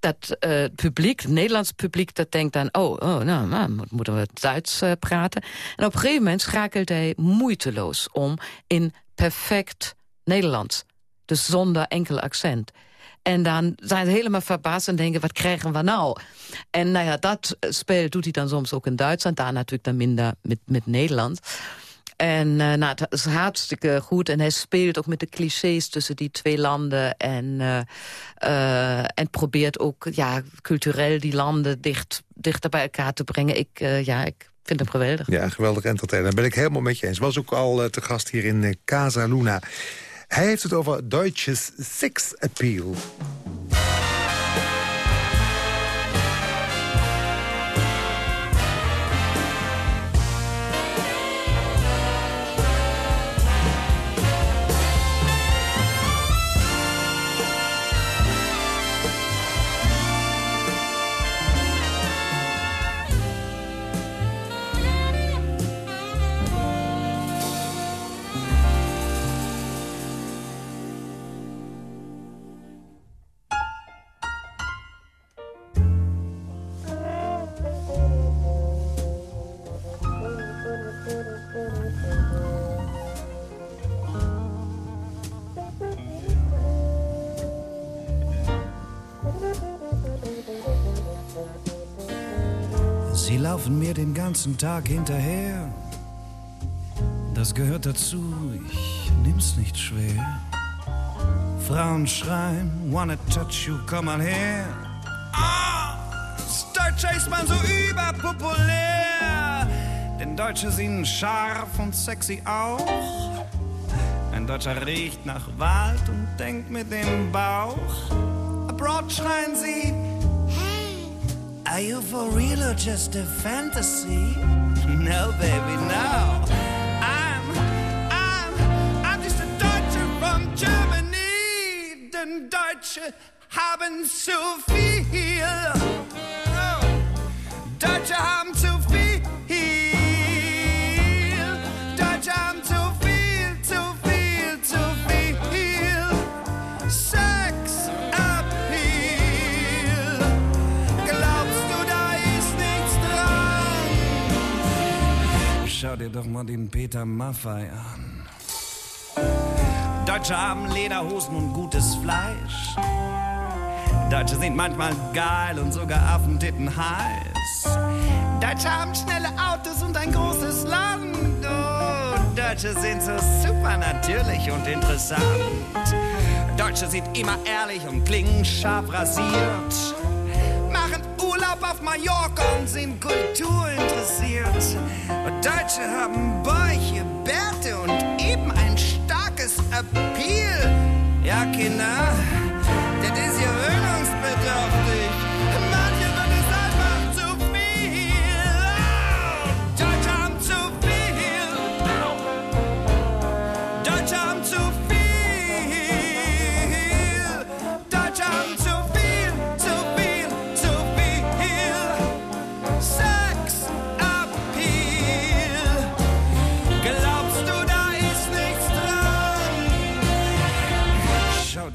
Speaker 5: dat het publiek, het Nederlands publiek, dat denkt dan... oh, oh nou, nou moeten we Duits uh, praten. En op een gegeven moment schakelt hij moeiteloos om in perfect Nederlands. Dus zonder enkel accent. En dan zijn ze helemaal verbaasd en denken, wat krijgen we nou? En nou ja, dat spel doet hij dan soms ook in Duitsland. Daar natuurlijk dan minder met, met Nederland. En uh, nou, het is hartstikke goed. En hij speelt ook met de clichés tussen die twee landen. En, uh, uh, en probeert ook ja, cultureel die landen dicht, dichter bij elkaar te brengen. Ik, ja, ik vind hem geweldig.
Speaker 3: Ja, geweldig entertainer. Daar ben ik helemaal met je eens. Was ook al te gast hier in Casa Luna. Hij heeft het over Deutsches Six Appeal.
Speaker 12: Ganzen Tag hinterher. Das gehört dazu, ich nimm's nicht schwer. Frauen schreien, wanna touch you, komm mal her. Ah, Deutscher ist man so überpopulär. Denn Deutsche sind scharf und sexy auch. Ein Deutscher riecht nach Wald und denkt mit dem Bauch. Abroad schreien sie, are you for real or just a fantasy? No, baby, no. I'm, I'm, I'm just a Deutscher from Germany. Denn Deutsche haben zu viel. Deutsche haben zu Schau dir doch mal den Peter Maffei an. Deutsche haben Lederhosen und gutes Fleisch. Deutsche sind manchmal geil und sogar Affentitten heiß. Deutsche haben schnelle Autos und ein großes Land. Oh, Deutsche sind so super natürlich und interessant. Deutsche sind immer ehrlich und klingen scharf rasiert. Urlaub auf Mallorca und sind kulturinteressiert. Und Deutsche haben Bäuche, Bärte und eben ein starkes Appeal. Ja, Kinder, das ist gewöhnungsbedürftig.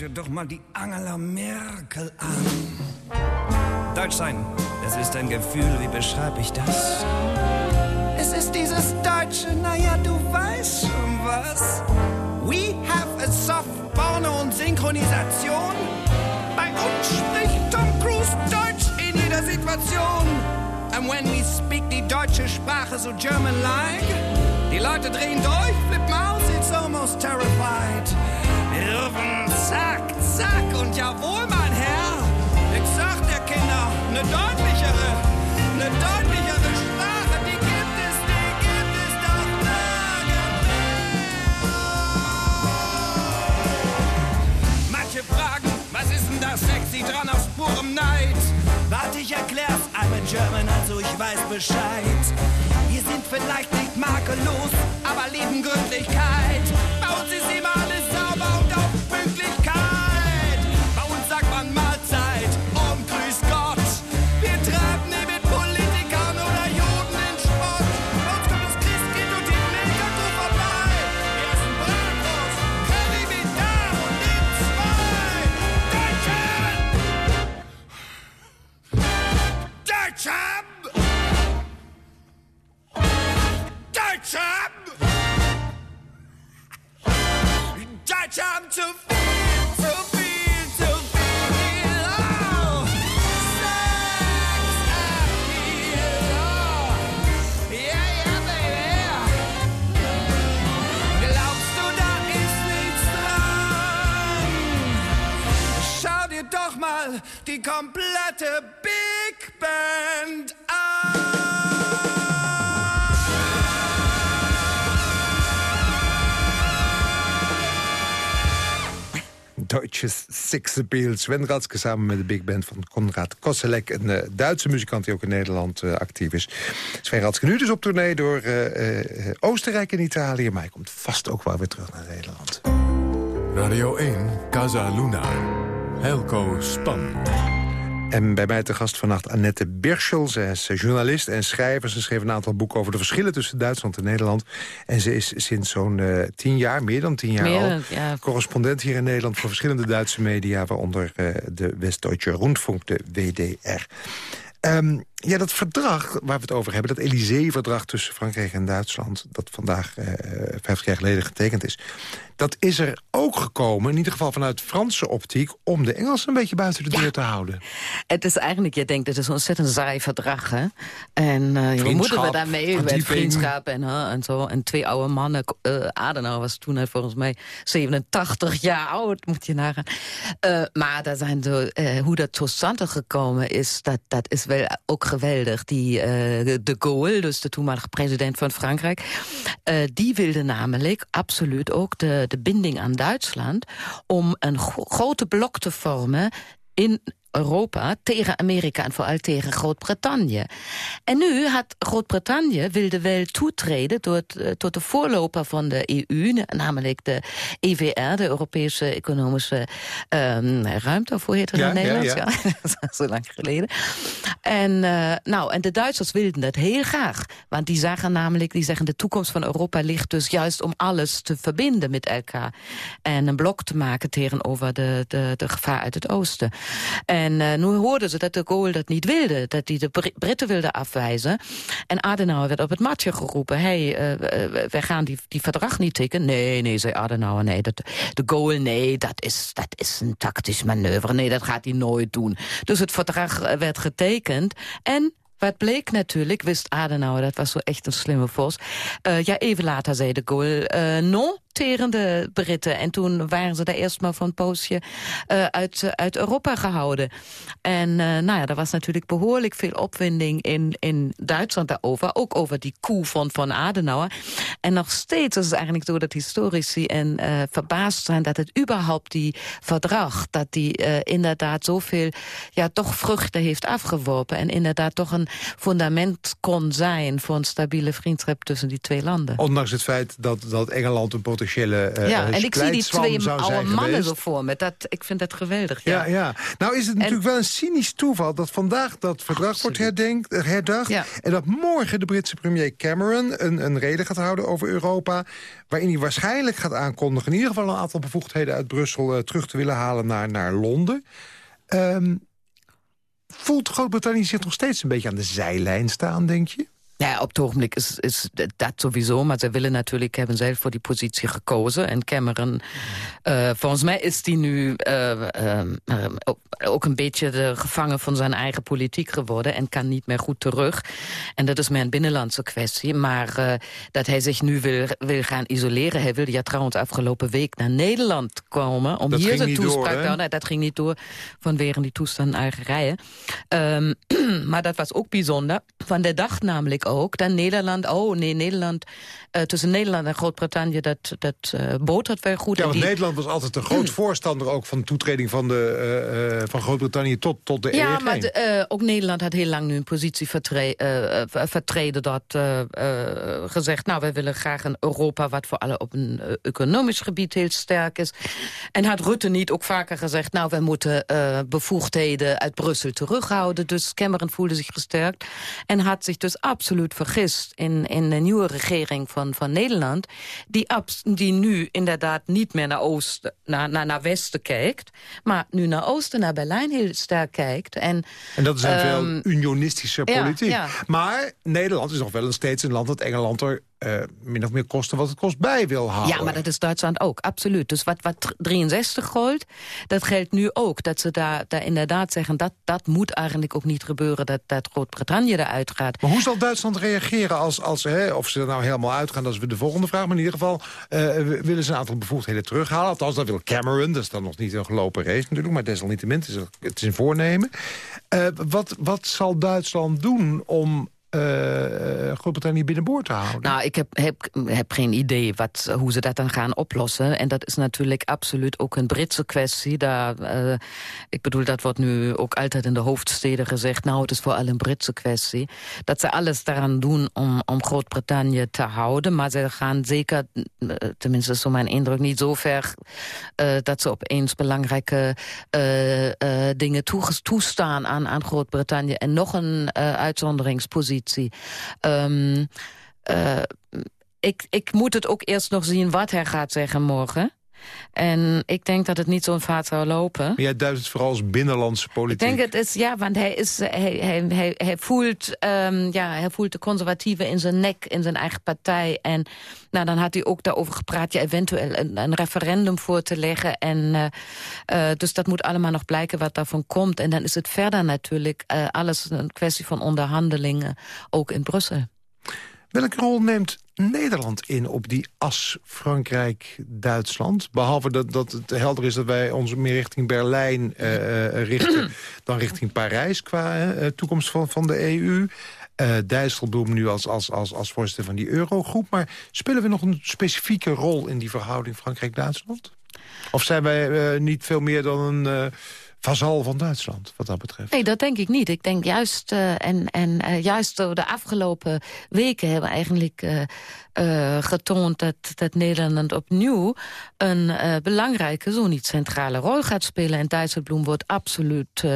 Speaker 12: Dir doch mal die Angela Merkel an. Deutsch sein, es ist ein Gefühl, wie beschreibe ich das? Es ist dieses Deutsche, naja, du weißt schon was. We have a soft Porno und Synchronisation. Bei uns spricht Tom Cruise Deutsch in jeder Situation. And when we speak die deutsche Sprache so German-like, die Leute drehen durch, flippen aus, it's almost terrified. Wir rufen zack, zack und jawohl, mein Herr. Ich sag der Kinder, eine deutlichere, eine deutlichere Sprache, die gibt es, die gibt es doch nirgendwo. Manche fragen, was ist denn da sexy dran aus purem Neid? Warte, ich erklär's, I'm a German, also ich weiß Bescheid. Wir sind vielleicht nicht makellos, aber lieben Gründlichkeit. Uns ist immer alles auf die komplette Big Band
Speaker 3: Deutsche Sixappeal. Sven Radske samen met de big band van Konrad Koselek. Een uh, Duitse muzikant die ook in Nederland uh, actief is. Sven Radske nu dus op tournee door uh, Oostenrijk en Italië. Maar hij komt vast ook wel weer terug naar Nederland.
Speaker 2: Radio 1, Casa Luna. Helco Span.
Speaker 3: En bij mij te gast vannacht Annette Birschel. Ze is journalist en schrijver. Ze schreef een aantal boeken over de verschillen tussen Duitsland en Nederland. En ze is sinds zo'n uh, tien jaar, meer dan tien jaar
Speaker 5: meer,
Speaker 3: al...
Speaker 5: Ja.
Speaker 3: correspondent hier in Nederland voor verschillende Duitse media... waaronder uh, de West-Duitse Rundfunk, de WDR. Um, ja, dat verdrag waar we het over hebben, dat Élysée-verdrag tussen Frankrijk en Duitsland... dat vandaag uh, vijftig jaar geleden getekend is... dat is er ook gekomen, in ieder geval vanuit Franse optiek... om de Engelsen een beetje buiten de deur ja. te houden.
Speaker 5: Het is eigenlijk, je denkt, het is een ontzettend saai verdrag, hè? En uh, wat moeten we daarmee? Met vriendschap en, en zo. En twee oude mannen, uh, Adenauer was toen volgens mij 87 jaar oud, moet je nagaan. Uh, maar daar zijn zo, hoe dat tot stand gekomen is, dat, dat is wel ook geweldig. Die, de Gaulle, dus de toenmalige president van Frankrijk... die wilde namelijk absoluut ook de binding aan Duitsland... om een grote blok te vormen in Europa tegen Amerika en vooral tegen Groot-Brittannië. En nu had Groot-Brittannië wilde wel toetreden tot, eh, tot de voorloper van de EU, namelijk de EVR, de Europese Economische um, Ruimte, of hoe heet het in Nederlands? Ja, ja. zo lang geleden. En, uh, nou, en de Duitsers wilden dat heel graag, want die zagen namelijk, die zeggen de toekomst van Europa ligt dus juist om alles te verbinden met elkaar en een blok te maken tegenover de, de, de gevaar uit het oosten. En en uh, nu hoorden ze dat de Gaulle dat niet wilde. Dat hij de Britten wilde afwijzen. En Adenauer werd op het matje geroepen. Hey, uh, wij gaan die, die verdrag niet tikken. Nee, nee, zei Adenauer. Nee, dat, de Gaulle, nee, dat is, dat is een tactisch manoeuvre. Nee, dat gaat hij nooit doen. Dus het verdrag werd getekend. En wat bleek natuurlijk, wist Adenauer, dat was zo echt een slimme vos. Ja, even later zei de Gaulle, uh, non, de Britten. En toen waren ze daar eerst maar van een poosje uh, uit, uit Europa gehouden. En uh, nou ja, er was natuurlijk behoorlijk veel opwinding in, in Duitsland daarover. Ook over die coup van, van Adenauer. En nog steeds is het eigenlijk zo dat historici en uh, verbaasd zijn... dat het überhaupt die verdrag, dat die inderdaad zoveel... ja, toch vruchten heeft afgeworpen. En inderdaad toch een fundament kon zijn... voor een stabiele vriendschap tussen die twee landen.
Speaker 3: Ondanks het feit dat, dat Engeland een potentiële uh,
Speaker 5: Ja, en ik zie die twee oude mannen zo voor me. Dat, ik vind dat geweldig. Ja,
Speaker 3: ja. ja. Nou is het natuurlijk wel een cynisch toeval... dat vandaag dat verdrag wordt herdenkt, eh, herdacht... Ja. en dat morgen de Britse premier Cameron een, een reden gaat houden over Europa... waarin hij waarschijnlijk gaat aankondigen... in ieder geval een aantal bevoegdheden uit Brussel... Uh, terug te willen halen naar, naar Londen... Um, voelt Groot-Brittannië zich nog steeds een beetje aan de zijlijn staan, denk je?
Speaker 5: Ja, op het ogenblik is, is dat sowieso. Maar ze willen natuurlijk, hebben zelf voor die positie gekozen. En Cameron, uh, volgens mij is die nu uh, uh, ook een beetje de gevangen van zijn eigen politiek geworden. En kan niet meer goed terug. En dat is meer een binnenlandse kwestie. Maar dat hij zich nu wil, wil gaan isoleren. Hij wilde ja trouwens afgelopen week naar Nederland komen. Om hier zijn toespraak te houden. Dat ging niet door vanwege die toestand in Algerije. Um, maar dat was ook bijzonder. Van de dag namelijk ook. Dan Nederland, oh nee, Nederland, uh, tussen Nederland en Groot-Brittannië, dat, dat uh, botert wel goed.
Speaker 3: Ja, want die... Nederland was altijd een groot voorstander ook van de toetreding van, de, uh, van Groot-Brittannië tot, tot de
Speaker 5: EG. Ja, maar de, ook Nederland had heel lang nu een positie vertre vertreden dat gezegd, nou, wij willen graag een Europa wat voor alle op een economisch gebied heel sterk is. En had Rutte niet ook vaker gezegd, nou, wij moeten bevoegdheden uit Brussel terughouden. Dus Cameron voelde zich gesterkt en had zich dus absoluut vergist in, in de nieuwe regering van, van Nederland... Die, die nu inderdaad niet meer naar, oosten, naar, naar, naar westen kijkt... maar nu naar oosten, naar Berlijn heel sterk kijkt. En,
Speaker 3: en dat is een um, veel unionistische politiek. Ja, ja. Maar Nederland is nog wel een steeds een land dat Engeland er uh, min of meer kosten wat het kost bij wil houden.
Speaker 5: Ja, maar dat is Duitsland ook, absoluut. Dus wat, wat 63 gold, dat geldt nu ook. Dat ze daar, daar inderdaad zeggen, dat, dat moet eigenlijk ook niet gebeuren... dat, dat Groot-Brittannië eruit gaat.
Speaker 3: Maar hoe zal Duitsland reageren als, als hè, of ze er nou helemaal uitgaan... dat is de volgende vraag, maar in ieder geval... Uh, willen ze een aantal bevoegdheden terughalen? Althans, dat wil Cameron, dat is dan nog niet een gelopen race natuurlijk... maar desalniettemin, het is, het is een voornemen. Uh, wat, wat zal Duitsland doen om uh, Groot-Brittannië binnenboord te houden?
Speaker 5: Nou, ik heb, heb, heb geen idee wat, hoe ze dat dan gaan oplossen. En dat is natuurlijk absoluut ook een Britse kwestie. Daar, uh, ik bedoel, dat wordt nu ook altijd in de hoofdsteden gezegd... nou, het is vooral een Britse kwestie. Dat ze alles daaraan doen om, om Groot-Brittannië te houden. Maar ze gaan zeker, tenminste zo mijn indruk, niet zo ver... dat ze opeens belangrijke dingen toestaan aan, aan Groot-Brittannië... en nog een uitzonderingspositie Um, uh, ik, ik moet het ook eerst nog zien wat hij gaat zeggen morgen. En ik denk dat het niet zo'n vaart zou lopen. Maar
Speaker 3: jij duidt het vooral als binnenlandse politiek.
Speaker 5: Ik denk het is, ja, want hij, is, hij, hij, hij, hij voelt, um, ja, hij voelt de conservatieven in zijn nek, in zijn eigen partij. En nou, dan had hij ook daarover gepraat, ja, eventueel een, een referendum voor te leggen. En, uh, uh, dus dat moet allemaal nog blijken wat daarvan komt. En dan is het verder natuurlijk uh, alles een kwestie van onderhandelingen, ook in Brussel.
Speaker 3: Welke rol neemt Nederland in op die as Frankrijk-Duitsland? Behalve dat, dat het helder is dat wij ons meer richting Berlijn uh, richten... dan richting Parijs qua uh, toekomst van, van de EU. Uh, Dijsselbloem nu als, als, als, als voorzitter van die eurogroep. Maar spelen we nog een specifieke rol in die verhouding Frankrijk-Duitsland? Of zijn wij niet veel meer dan een vazal van Duitsland, wat dat betreft.
Speaker 5: Nee, dat denk ik niet. Ik denk juist, uh, en, en uh, juist door de afgelopen weken hebben we eigenlijk uh, uh, getoond dat, dat Nederland opnieuw een uh, belangrijke, zo niet centrale rol gaat spelen. En Dijsselbloem wordt absoluut, uh,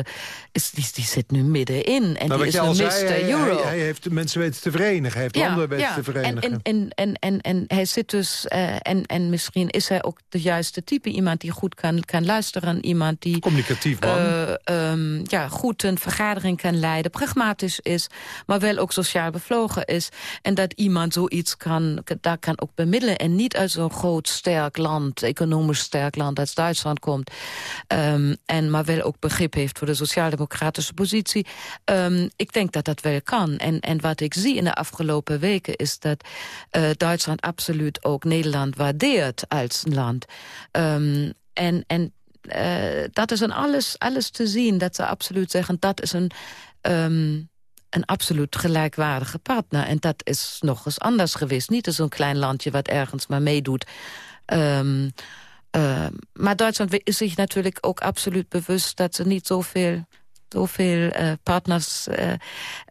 Speaker 5: is, die, die zit nu middenin. En
Speaker 3: nou,
Speaker 5: die is
Speaker 3: een
Speaker 5: Mr.
Speaker 3: Hij,
Speaker 5: Euro.
Speaker 3: Hij, hij, heeft de mensen weten te verenigen, hij heeft
Speaker 5: ja,
Speaker 3: landen weten
Speaker 5: ja.
Speaker 3: te verenigen.
Speaker 5: En, en, en, en, en hij zit dus, en, en misschien is hij ook de juiste type. Iemand die goed kan, kan luisteren, iemand die...
Speaker 3: Communicatief man.
Speaker 5: Um, ja, goed een vergadering kan leiden, pragmatisch is, maar wel ook sociaal bevlogen is. En dat iemand zoiets kan, daar kan ook bemiddelen. En niet uit zo'n groot, sterk land, economisch sterk land als Duitsland komt. Um, en maar wel ook begrip heeft voor de sociaal-democratische positie. Um, ik denk dat dat wel kan. En, en wat ik zie in de afgelopen weken is dat uh, Duitsland absoluut ook Nederland waardeert als land. Um, en, en uh, dat is een alles, alles te zien. Dat ze absoluut zeggen, dat is een... een absoluut gelijkwaardige partner. En dat is nog eens anders geweest. Niet zo'n klein landje wat ergens maar meedoet. Um, uh, maar Duitsland is zich natuurlijk ook absoluut bewust... dat ze niet zoveel zoveel uh, partners uh,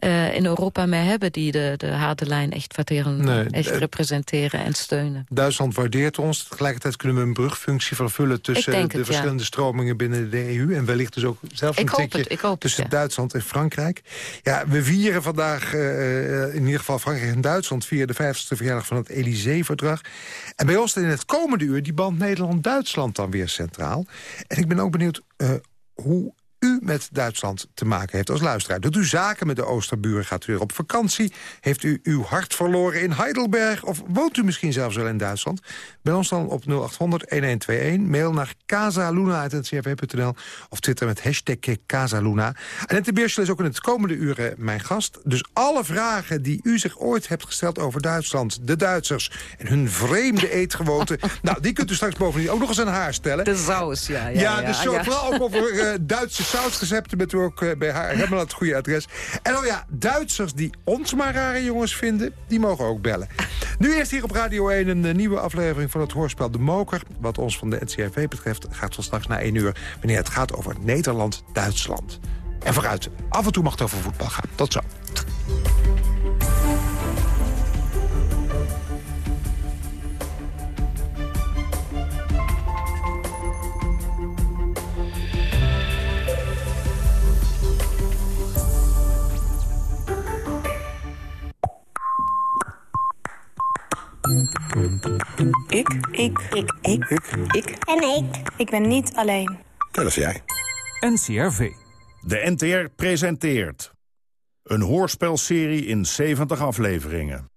Speaker 5: uh, in Europa meer hebben... die de, de harde lijn echt, verteren, nee, echt representeren en steunen.
Speaker 3: Duitsland waardeert ons. Tegelijkertijd kunnen we een brugfunctie vervullen... tussen de het, verschillende ja. stromingen binnen de EU. En wellicht dus ook zelfs
Speaker 5: ik
Speaker 3: een tikje
Speaker 5: het,
Speaker 3: tussen
Speaker 5: het,
Speaker 3: ja. Duitsland en Frankrijk. Ja, we vieren vandaag, in ieder geval Frankrijk en Duitsland... vieren de 50ste verjaardag van het Elysée-verdrag. En bij ons in het komende uur die band Nederland-Duitsland dan weer centraal. En ik ben ook benieuwd hoe u met Duitsland te maken heeft als luisteraar. Doet u zaken met de Oosterburen, gaat u weer op vakantie... heeft u uw hart verloren in Heidelberg... of woont u misschien zelfs wel in Duitsland? Bel ons dan op 0800-1121, mail naar casaluna.ncrv.nl... of twitter met hashtag Casaluna. Annette Beerschel is ook in het komende uren mijn gast. Dus alle vragen die u zich ooit hebt gesteld over Duitsland... de Duitsers en hun vreemde eetgewoonten... nou, die kunt u straks bovendien ook nog eens aan haar stellen.
Speaker 5: De saus, ja. Ja,
Speaker 3: ja,
Speaker 5: ja
Speaker 3: dus
Speaker 5: ja.
Speaker 3: vooral ook over uh, Duitse sausrecepten bent ook uh, bij haar helemaal het goede adres. En oh ja, Duitsers die ons maar rare jongens vinden, die mogen ook bellen. Nu eerst hier op Radio 1 een uh, nieuwe aflevering van het hoorspel De Moker. Wat ons van de NCRV betreft gaat van straks na 1 uur... wanneer het gaat over Nederland-Duitsland. En vooruit, af en toe mag het over voetbal gaan. Tot zo.
Speaker 13: Ik. Ik. Ik. Ik. Ik.
Speaker 14: En ik.
Speaker 13: Ik ben niet alleen.
Speaker 15: Dat is jij.
Speaker 16: NCRV.
Speaker 15: De NTR presenteert... een hoorspelserie in 70 afleveringen.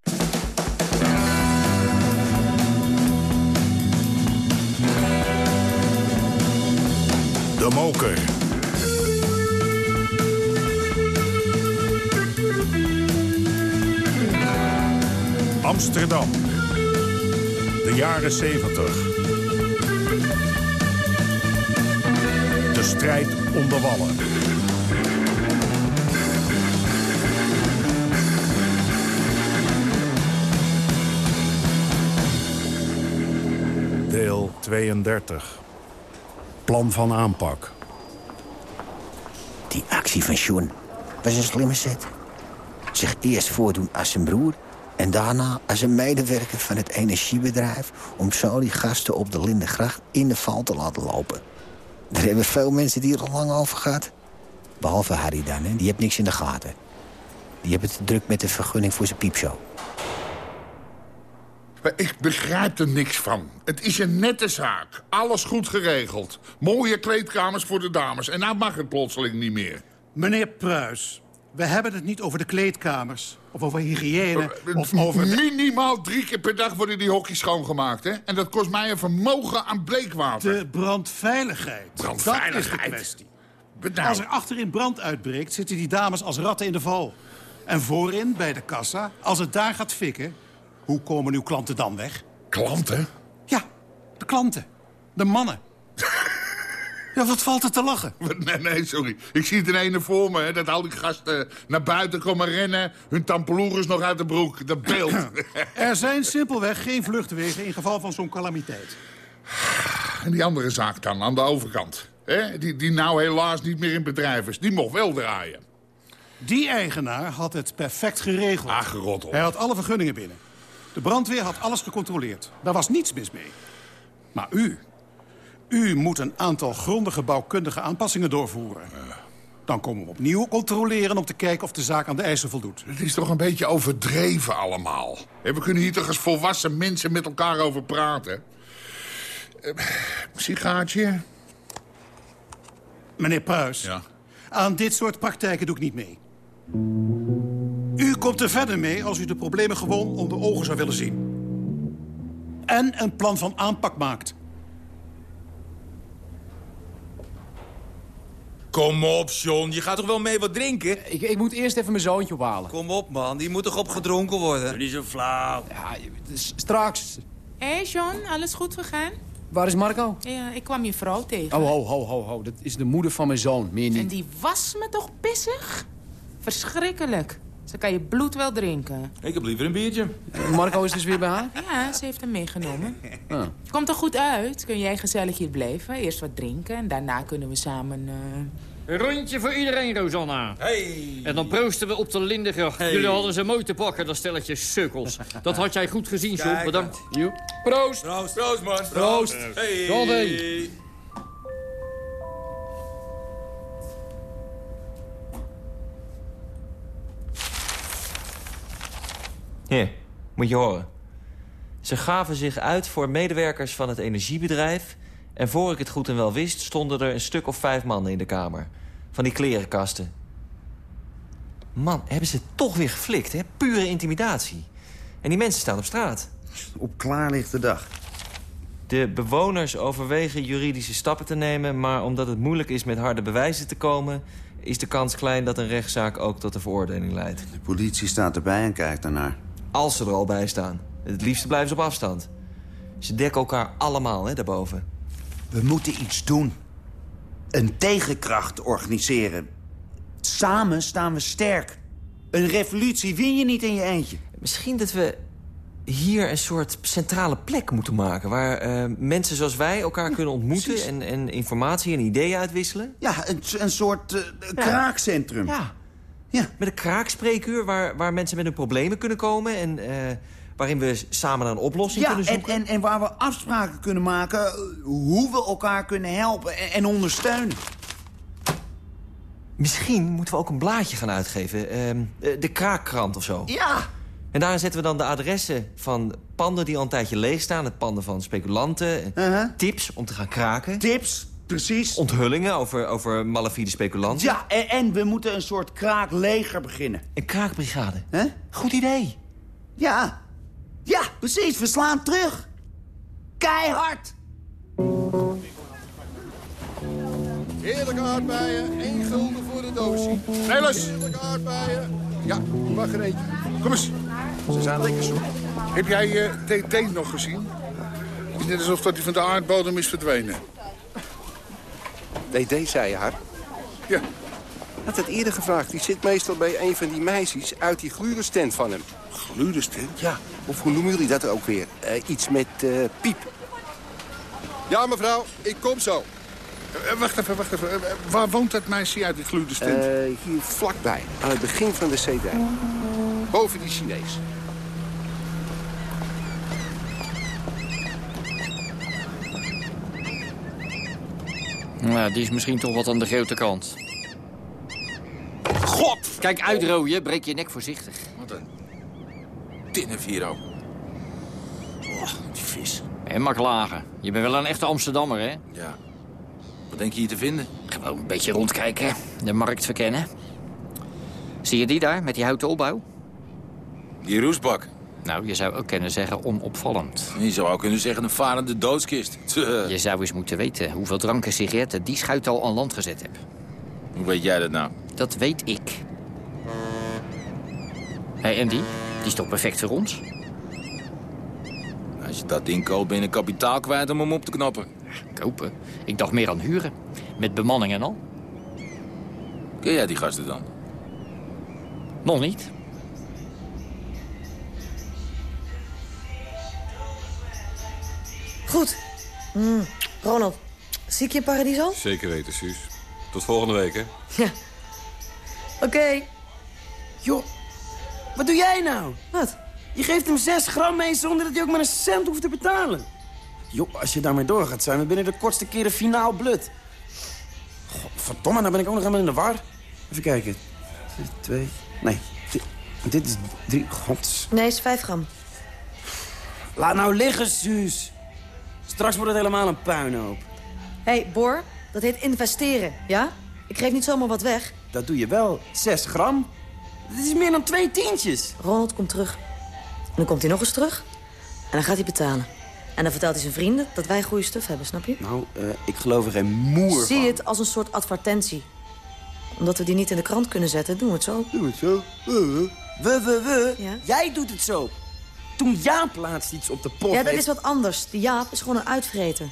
Speaker 15: De Moker. Amsterdam. De jaren 70. De strijd onder wallen. Deel 32. Plan van aanpak.
Speaker 17: Die actie van Sjoen was een slimme zet. Zich eerst voordoen als zijn broer... en daarna als een medewerker van het energiebedrijf... om zo die gasten op de Lindengracht in de val te laten lopen. Daar hebben veel mensen die er al lang over gehad. Behalve Harry dan, hè? die heeft niks in de gaten. Die hebben het te druk met de vergunning voor zijn piepshow.
Speaker 18: Maar ik begrijp er niks van. Het is een nette zaak. Alles goed geregeld. Mooie kleedkamers voor de dames. En nou mag het plotseling niet meer.
Speaker 19: Meneer Pruis, we hebben het niet over de kleedkamers. Of over hygiëne. Of over...
Speaker 18: Minimaal drie keer per dag worden die hokjes schoongemaakt. Hè? En dat kost mij een vermogen aan bleekwater.
Speaker 19: De brandveiligheid.
Speaker 18: Brandveiligheid.
Speaker 19: Dat is de kwestie.
Speaker 18: Nou.
Speaker 19: Als er achterin brand uitbreekt, zitten die dames als ratten in de val. En voorin, bij de kassa, als het daar gaat fikken... Hoe komen uw klanten dan weg?
Speaker 18: Klanten?
Speaker 19: Ja, de klanten. De mannen. Ja, wat valt er te lachen?
Speaker 18: Nee, nee, sorry. Ik zie het in ene voor me, hè, dat al die gasten naar buiten komen rennen... hun tampeloeres nog uit de broek, dat beeld.
Speaker 19: er zijn simpelweg geen vluchtwegen in geval van zo'n calamiteit.
Speaker 18: En die andere zaak dan, aan de overkant. Hè? Die, die nou helaas niet meer in bedrijf is. Die mocht wel draaien.
Speaker 19: Die eigenaar had het perfect geregeld.
Speaker 18: Ach.
Speaker 19: Hij had alle vergunningen binnen. De brandweer had alles gecontroleerd. Daar was niets mis mee. Maar u, u moet een aantal grondige bouwkundige aanpassingen doorvoeren. Dan komen we opnieuw controleren om te kijken of de zaak aan de eisen voldoet.
Speaker 18: Het is toch een beetje overdreven allemaal. We kunnen hier toch als volwassen mensen met elkaar over praten. Sigaartje?
Speaker 19: Meneer Pruis,
Speaker 18: Ja.
Speaker 19: aan dit soort praktijken doe ik niet mee. U komt er verder mee als u de problemen gewoon onder ogen zou willen zien. En een plan van aanpak maakt.
Speaker 14: Kom op, John. Je gaat toch wel mee wat drinken?
Speaker 16: Ik, ik moet eerst even mijn zoontje ophalen.
Speaker 14: Kom op, man. Die moet toch opgedronken worden?
Speaker 16: Niet zo flauw. Ja, straks.
Speaker 20: Hé, hey John, alles goed gegaan?
Speaker 16: Waar is Marco?
Speaker 20: Ja, ik kwam je vrouw tegen.
Speaker 16: Oh, ho, ho, ho, ho. Dat is de moeder van mijn zoon, meer
Speaker 20: En
Speaker 16: niet.
Speaker 20: die was me toch pissig? Verschrikkelijk. Ze kan je bloed wel drinken.
Speaker 14: Ik heb liever een biertje.
Speaker 16: Marco is dus weer bij haar?
Speaker 20: Ja, ze heeft hem meegenomen.
Speaker 16: Ah.
Speaker 20: Komt er goed uit. Kun jij gezellig hier blijven? Eerst wat drinken en daarna kunnen we samen... eh,
Speaker 21: Een rondje voor iedereen, Rosanna.
Speaker 14: Hey.
Speaker 21: En dan proosten we op de Lindengracht.
Speaker 14: Hey.
Speaker 21: Jullie hadden ze mooi te pakken, dat stelletje sukkels. Dat had jij goed gezien, John.
Speaker 14: Kijk.
Speaker 21: Bedankt.
Speaker 16: Proost.
Speaker 14: Proost. Proost, man.
Speaker 16: Proost.
Speaker 14: Hey.
Speaker 22: Hier, moet je horen. Ze gaven zich uit voor medewerkers van het energiebedrijf... en voor ik het goed en wel wist... stonden er een stuk of vijf mannen in de kamer. Van die klerenkasten. Man, hebben ze toch weer geflikt, hè? Pure intimidatie. En die mensen staan op straat.
Speaker 23: Op klaarlichte dag.
Speaker 22: De bewoners overwegen juridische stappen te nemen... maar omdat het moeilijk is met harde bewijzen te komen... is de kans klein dat een rechtszaak ook tot een veroordeling leidt.
Speaker 23: De politie staat erbij en kijkt ernaar.
Speaker 22: Als ze er al bij staan. Het liefst blijven ze op afstand. Ze dekken elkaar allemaal, hè, daarboven.
Speaker 23: We moeten iets doen. Een tegenkracht organiseren. Samen staan we sterk. Een revolutie win je niet in je eentje.
Speaker 22: Misschien dat we hier een soort centrale plek moeten maken... waar eh, mensen zoals wij elkaar kunnen ontmoeten... En, en informatie en ideeën uitwisselen.
Speaker 23: Ja, een, een soort eh, kraakcentrum.
Speaker 22: Ja. ja. Met een kraakspreekuur waar, waar mensen met hun problemen kunnen komen... en eh, waarin we samen naar een oplossing
Speaker 23: Ja,
Speaker 22: kunnen
Speaker 23: en,
Speaker 22: zoeken.
Speaker 23: en, en waar we afspraken kunnen maken... eh, hoe we elkaar kunnen helpen en, en ondersteunen.
Speaker 22: Misschien moeten we ook een blaadje gaan uitgeven. ehm, de, de kraakkrant of zo.
Speaker 23: Ja!
Speaker 22: En daar zetten we dan de adressen van panden die al een tijdje leeg staan. Het panden van speculanten. Tips om te gaan kraken.
Speaker 23: Tips, precies.
Speaker 22: Onthullingen over, over malafide speculanten.
Speaker 23: Ja, en, en we moeten een soort kraakleger beginnen.
Speaker 22: Een kraakbrigade.
Speaker 23: Hè?
Speaker 22: Goed idee.
Speaker 23: Ja. Ja, precies. We slaan terug. Keihard.
Speaker 24: Heerlijke aardbeien, één gulden voor de doosje.
Speaker 18: Nelis!
Speaker 24: Heerlijke aardbeien. Ja, mag er eentje.
Speaker 18: Kom eens.
Speaker 24: Ze zijn lekker zo.
Speaker 18: Heb jij eh, TT nog gezien? Het is net alsof dat hij van de aardbodem is verdwenen.
Speaker 24: DD, zei je haar.
Speaker 18: Ja.
Speaker 24: Had het eerder gevraagd. Die zit meestal bij een van die meisjes uit die glurenstand van hem.
Speaker 18: Glurenstand?
Speaker 24: Ja, of hoe noemen jullie dat ook weer? Eh, iets met eh, piep. Ja, mevrouw, ik kom zo.
Speaker 18: Eh, wacht even, wacht even. Waar woont dat meisje uit die glurenstand?
Speaker 24: Eh, hier vlakbij, aan het begin van de zeedijk. Boven die Chinees.
Speaker 21: Nou, die is misschien toch wat aan de grote kant.
Speaker 24: God!
Speaker 21: Kijk uit, Rooie. Breek je nek voorzichtig.
Speaker 14: Wat een tinnenvier ook. Oh, die vis.
Speaker 21: En mag lagen. Je bent wel een echte Amsterdammer, hè?
Speaker 14: Ja. Wat denk je hier te vinden?
Speaker 21: Gewoon een beetje rondkijken. De markt verkennen. Zie je die daar, met die houten opbouw?
Speaker 14: Die roesbak.
Speaker 21: Nou, je zou ook kunnen zeggen onopvallend.
Speaker 14: Je zou ook kunnen zeggen een varende doodskist.
Speaker 21: Je zou eens moeten weten hoeveel drank en sigaretten die schuit al aan land gezet heb.
Speaker 14: Hoe weet jij dat nou?
Speaker 21: Dat weet ik. Hé, en die? Die is toch perfect voor ons?
Speaker 14: Als je dat ding koopt, ben je een kapitaal kwijt om hem op te knappen.
Speaker 21: Kopen? Ik dacht meer aan huren. Met bemanning en al.
Speaker 14: Ken jij die gasten dan?
Speaker 21: Nog niet.
Speaker 25: Goed. Mm, Ronald, zie ik je in Paradiso?
Speaker 26: Zeker weten, Suus. Tot volgende week, hè?
Speaker 25: Ja. Oké.
Speaker 27: Joh, wat doe jij nou?
Speaker 25: Wat?
Speaker 27: Je geeft hem 6 gram mee zonder dat hij ook maar een cent hoeft te betalen. Joh, als je daarmee doorgaat, zijn we binnen de kortste keren finaal blut. Verdomme, nou ben ik ook nog helemaal in de war. Even kijken. Twee, nee, dit, dit is drie, gods.
Speaker 25: Nee, is 5 gram.
Speaker 27: Laat nou liggen, Suus. Straks wordt het helemaal een puinhoop.
Speaker 25: Hé, hey, Bor, dat heet investeren, ja? Ik geef niet zomaar wat weg.
Speaker 27: Dat doe je wel. 6 gram. Dat is meer dan twee tientjes.
Speaker 25: Ronald komt terug. En dan komt hij nog eens terug. En dan gaat hij betalen. En dan vertelt hij zijn vrienden dat wij goede stuf hebben, snap je?
Speaker 27: Nou, uh, ik geloof er geen moer
Speaker 25: Zie
Speaker 27: van.
Speaker 25: het als een soort advertentie. Omdat we die niet in de krant kunnen zetten, doen we het zo.
Speaker 27: Doen we het zo? We, we, we. Ja? Jij doet het zo. Toen Jaap laatst iets op de post
Speaker 25: Ja, dat is wat anders. Die Jaap is gewoon een uitvreter.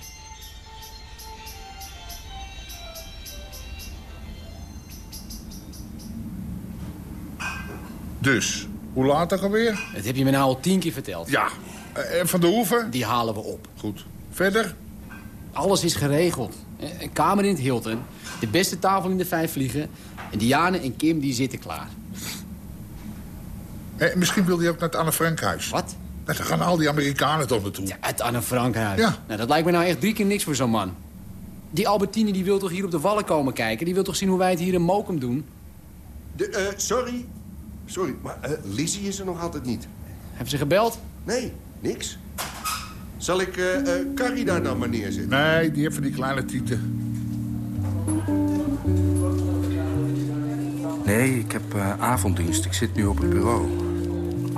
Speaker 18: Dus, hoe laat ook alweer?
Speaker 16: Dat heb je me nou al tien keer verteld.
Speaker 18: Ja. Uh, en Van de Hoeven?
Speaker 16: Die halen we op.
Speaker 18: Goed. Verder?
Speaker 16: Alles is geregeld. Een kamer in het Hilton. De beste tafel in de vijf vliegen. En Diane en Kim die zitten klaar.
Speaker 18: Eh, misschien wil hij ook naar het Anne Frankhuis.
Speaker 16: Wat?
Speaker 18: Nou, daar gaan al die Amerikanen toch naartoe.
Speaker 16: Ja, het Anne Frankhuis.
Speaker 18: Ja.
Speaker 16: Nou, dat lijkt me nou echt drie keer niks voor zo'n man. Die Albertine die wil toch hier op de Wallen komen kijken? Die wil toch zien hoe wij het hier in Mokum doen?
Speaker 28: De, uh, sorry. Sorry, maar uh, Lizzie is er nog altijd niet.
Speaker 16: Hebben ze gebeld?
Speaker 28: Nee, niks. Zal ik uh, Carrie daar dan maar neerzetten?
Speaker 18: Nee, die heeft van die kleine tieten.
Speaker 29: Nee, ik heb uh, avonddienst. Ik zit nu op het bureau.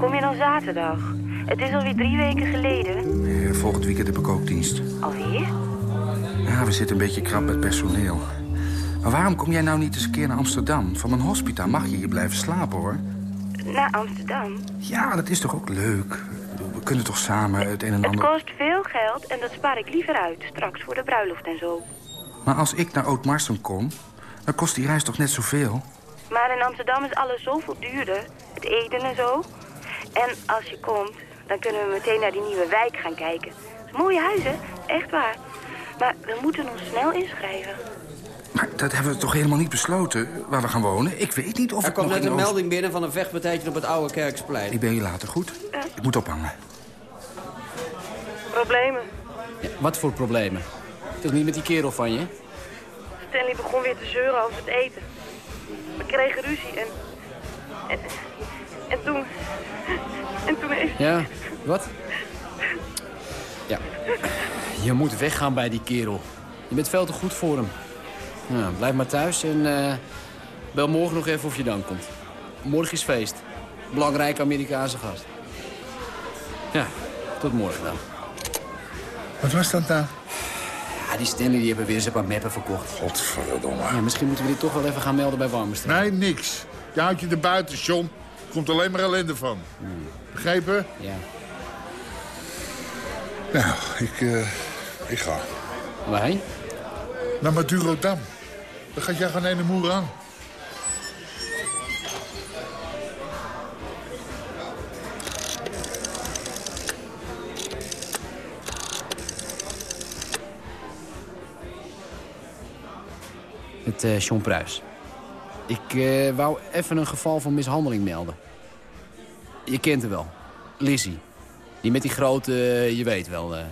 Speaker 13: Kom je dan zaterdag? Het is alweer drie weken geleden.
Speaker 29: Nee, volgend weekend heb ik ook dienst.
Speaker 13: Alweer?
Speaker 29: Ja, we zitten een beetje krap met personeel. Maar waarom kom jij nou niet eens een keer naar Amsterdam? Van mijn hospita mag je hier blijven slapen, hoor.
Speaker 13: Naar Amsterdam?
Speaker 29: Ja, dat is toch ook leuk? We kunnen toch samen het een en ander...
Speaker 13: Het kost veel geld en dat spaar ik liever uit. Straks voor de bruiloft en zo.
Speaker 29: Maar als ik naar Oud-Marsum kom, dan kost die reis toch net zoveel?
Speaker 13: Maar in Amsterdam is alles zoveel duurder. Het eten en zo. En als je komt, dan kunnen we meteen naar die nieuwe wijk gaan kijken. Mooie huizen, echt waar. Maar we moeten ons snel inschrijven.
Speaker 29: Maar dat hebben we toch helemaal niet besloten, waar we gaan wonen? Ik weet niet of
Speaker 27: Er
Speaker 29: ik
Speaker 27: kwam net een
Speaker 29: Oost-
Speaker 27: melding binnen van een vechtpartijtje op het Oude Kerksplein.
Speaker 29: Ik ben je later, goed? Ik moet ophangen.
Speaker 13: Problemen.
Speaker 16: Ja, wat voor problemen? Toch niet met die kerel van je?
Speaker 13: Stanley begon weer te zeuren over het eten. We kregen ruzie en... En, en toen... En toen heeft...
Speaker 16: Ja, wat? Ja. Je moet weggaan bij die kerel. Je bent veel te goed voor hem. Ja, blijf maar thuis en eh, bel morgen nog even of je dan komt. Morgen is feest. Belangrijke Amerikaanse gast. Ja, tot morgen dan.
Speaker 18: Wat was dat nou?
Speaker 16: Ja, die Stanley die hebben weer eens een paar meppen verkocht.
Speaker 18: Godverdomme.
Speaker 16: Ja, misschien moeten we dit toch wel even gaan melden bij Warmestra.
Speaker 18: Nee, niks. Je houdt je er buiten, John. Er komt alleen maar ellende van. Begrepen?
Speaker 16: Ja.
Speaker 18: Nou, ik, eh, ik ga.
Speaker 16: Waarheen?
Speaker 18: Naar Madurodam. Dan gaat jij gewoon een moer aan.
Speaker 16: Met eh John Pruis. Ik eh, wou even een geval van mishandeling melden. Je kent haar wel. Lizzie. Die met die grote, eh, je weet wel. eh.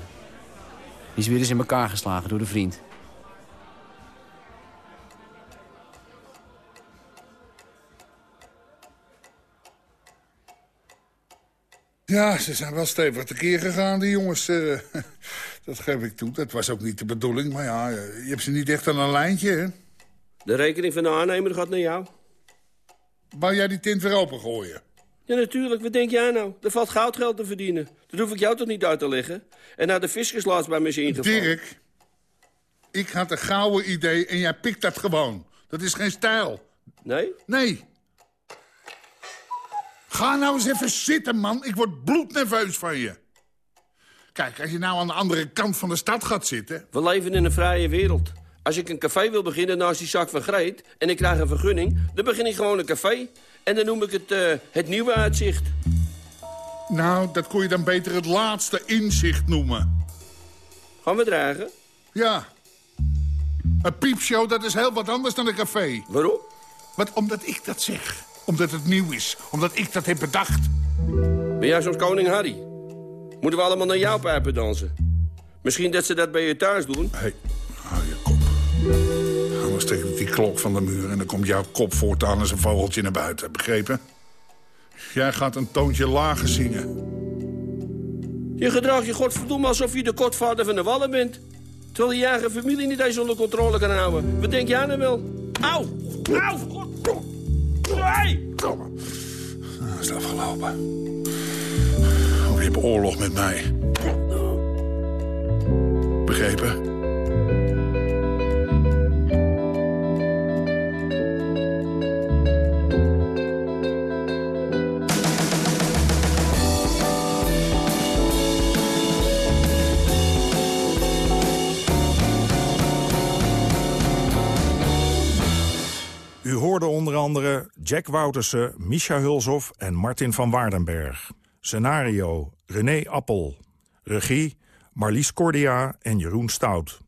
Speaker 16: die is weer eens in elkaar geslagen door de vriend.
Speaker 18: Ja, ze zijn wel stevig tekeer gegaan, die jongens. dat geef ik toe. Dat was ook niet de bedoeling. Maar ja, je hebt ze niet echt aan een lijntje, hè?
Speaker 30: De rekening van de aannemer gaat naar jou.
Speaker 18: Wou jij die tint weer opengooien?
Speaker 30: Ja, natuurlijk. Wat denk jij nou? Er valt goudgeld te verdienen. Dat hoef ik jou toch niet uit te leggen? En naar de fiscus laatst bij me is ingevallen.
Speaker 18: Dirk, ik had een gouden idee en jij pikt dat gewoon. Dat is geen stijl.
Speaker 30: Nee?
Speaker 18: Nee. Ga nou eens even zitten, man. Ik word bloednerveus van je. Kijk, als je nou aan de andere kant van de stad gaat zitten...
Speaker 30: We leven in een vrije wereld. Als ik een café wil beginnen naast die zak van Greet... en ik krijg een vergunning, dan begin ik gewoon een café. En dan noem ik het eh, het nieuwe uitzicht.
Speaker 18: Nou, dat kon je dan beter het laatste inzicht noemen.
Speaker 30: Gaan we dragen?
Speaker 18: Ja. Een piepshow, dat is heel wat anders dan een café.
Speaker 30: Waarom?
Speaker 18: Wat, omdat ik dat zeg. Omdat het nieuw is. Omdat ik dat heb bedacht.
Speaker 30: Ben jij zo'n koning Harry? Moeten we allemaal naar jouw pijpen dansen? Misschien dat ze dat bij je thuis doen?
Speaker 18: Hey, die klok van de muur... en dan komt jouw kop voortaan als een vogeltje naar buiten. Begrepen? Jij gaat een toontje lager zingen.
Speaker 30: Je gedraagt je godverdomme alsof je de kotvader van de wallen bent. Terwijl je eigen familie niet eens onder controle kan houden. Wat denk jij nou wel? Auw! Auw! God! Hey!
Speaker 18: Kom maar. Dat is afgelopen. Of je hebt oorlog met mij. Begrepen?
Speaker 15: U hoorde onder andere Jack Woutersen, Misha Hulshoff en Martin van Waardenberg. Scenario René Appel. Regie Marlies Cordia en Jeroen Stout.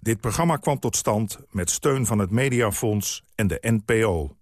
Speaker 15: Dit programma kwam tot stand met steun van het Mediafonds en de NPO.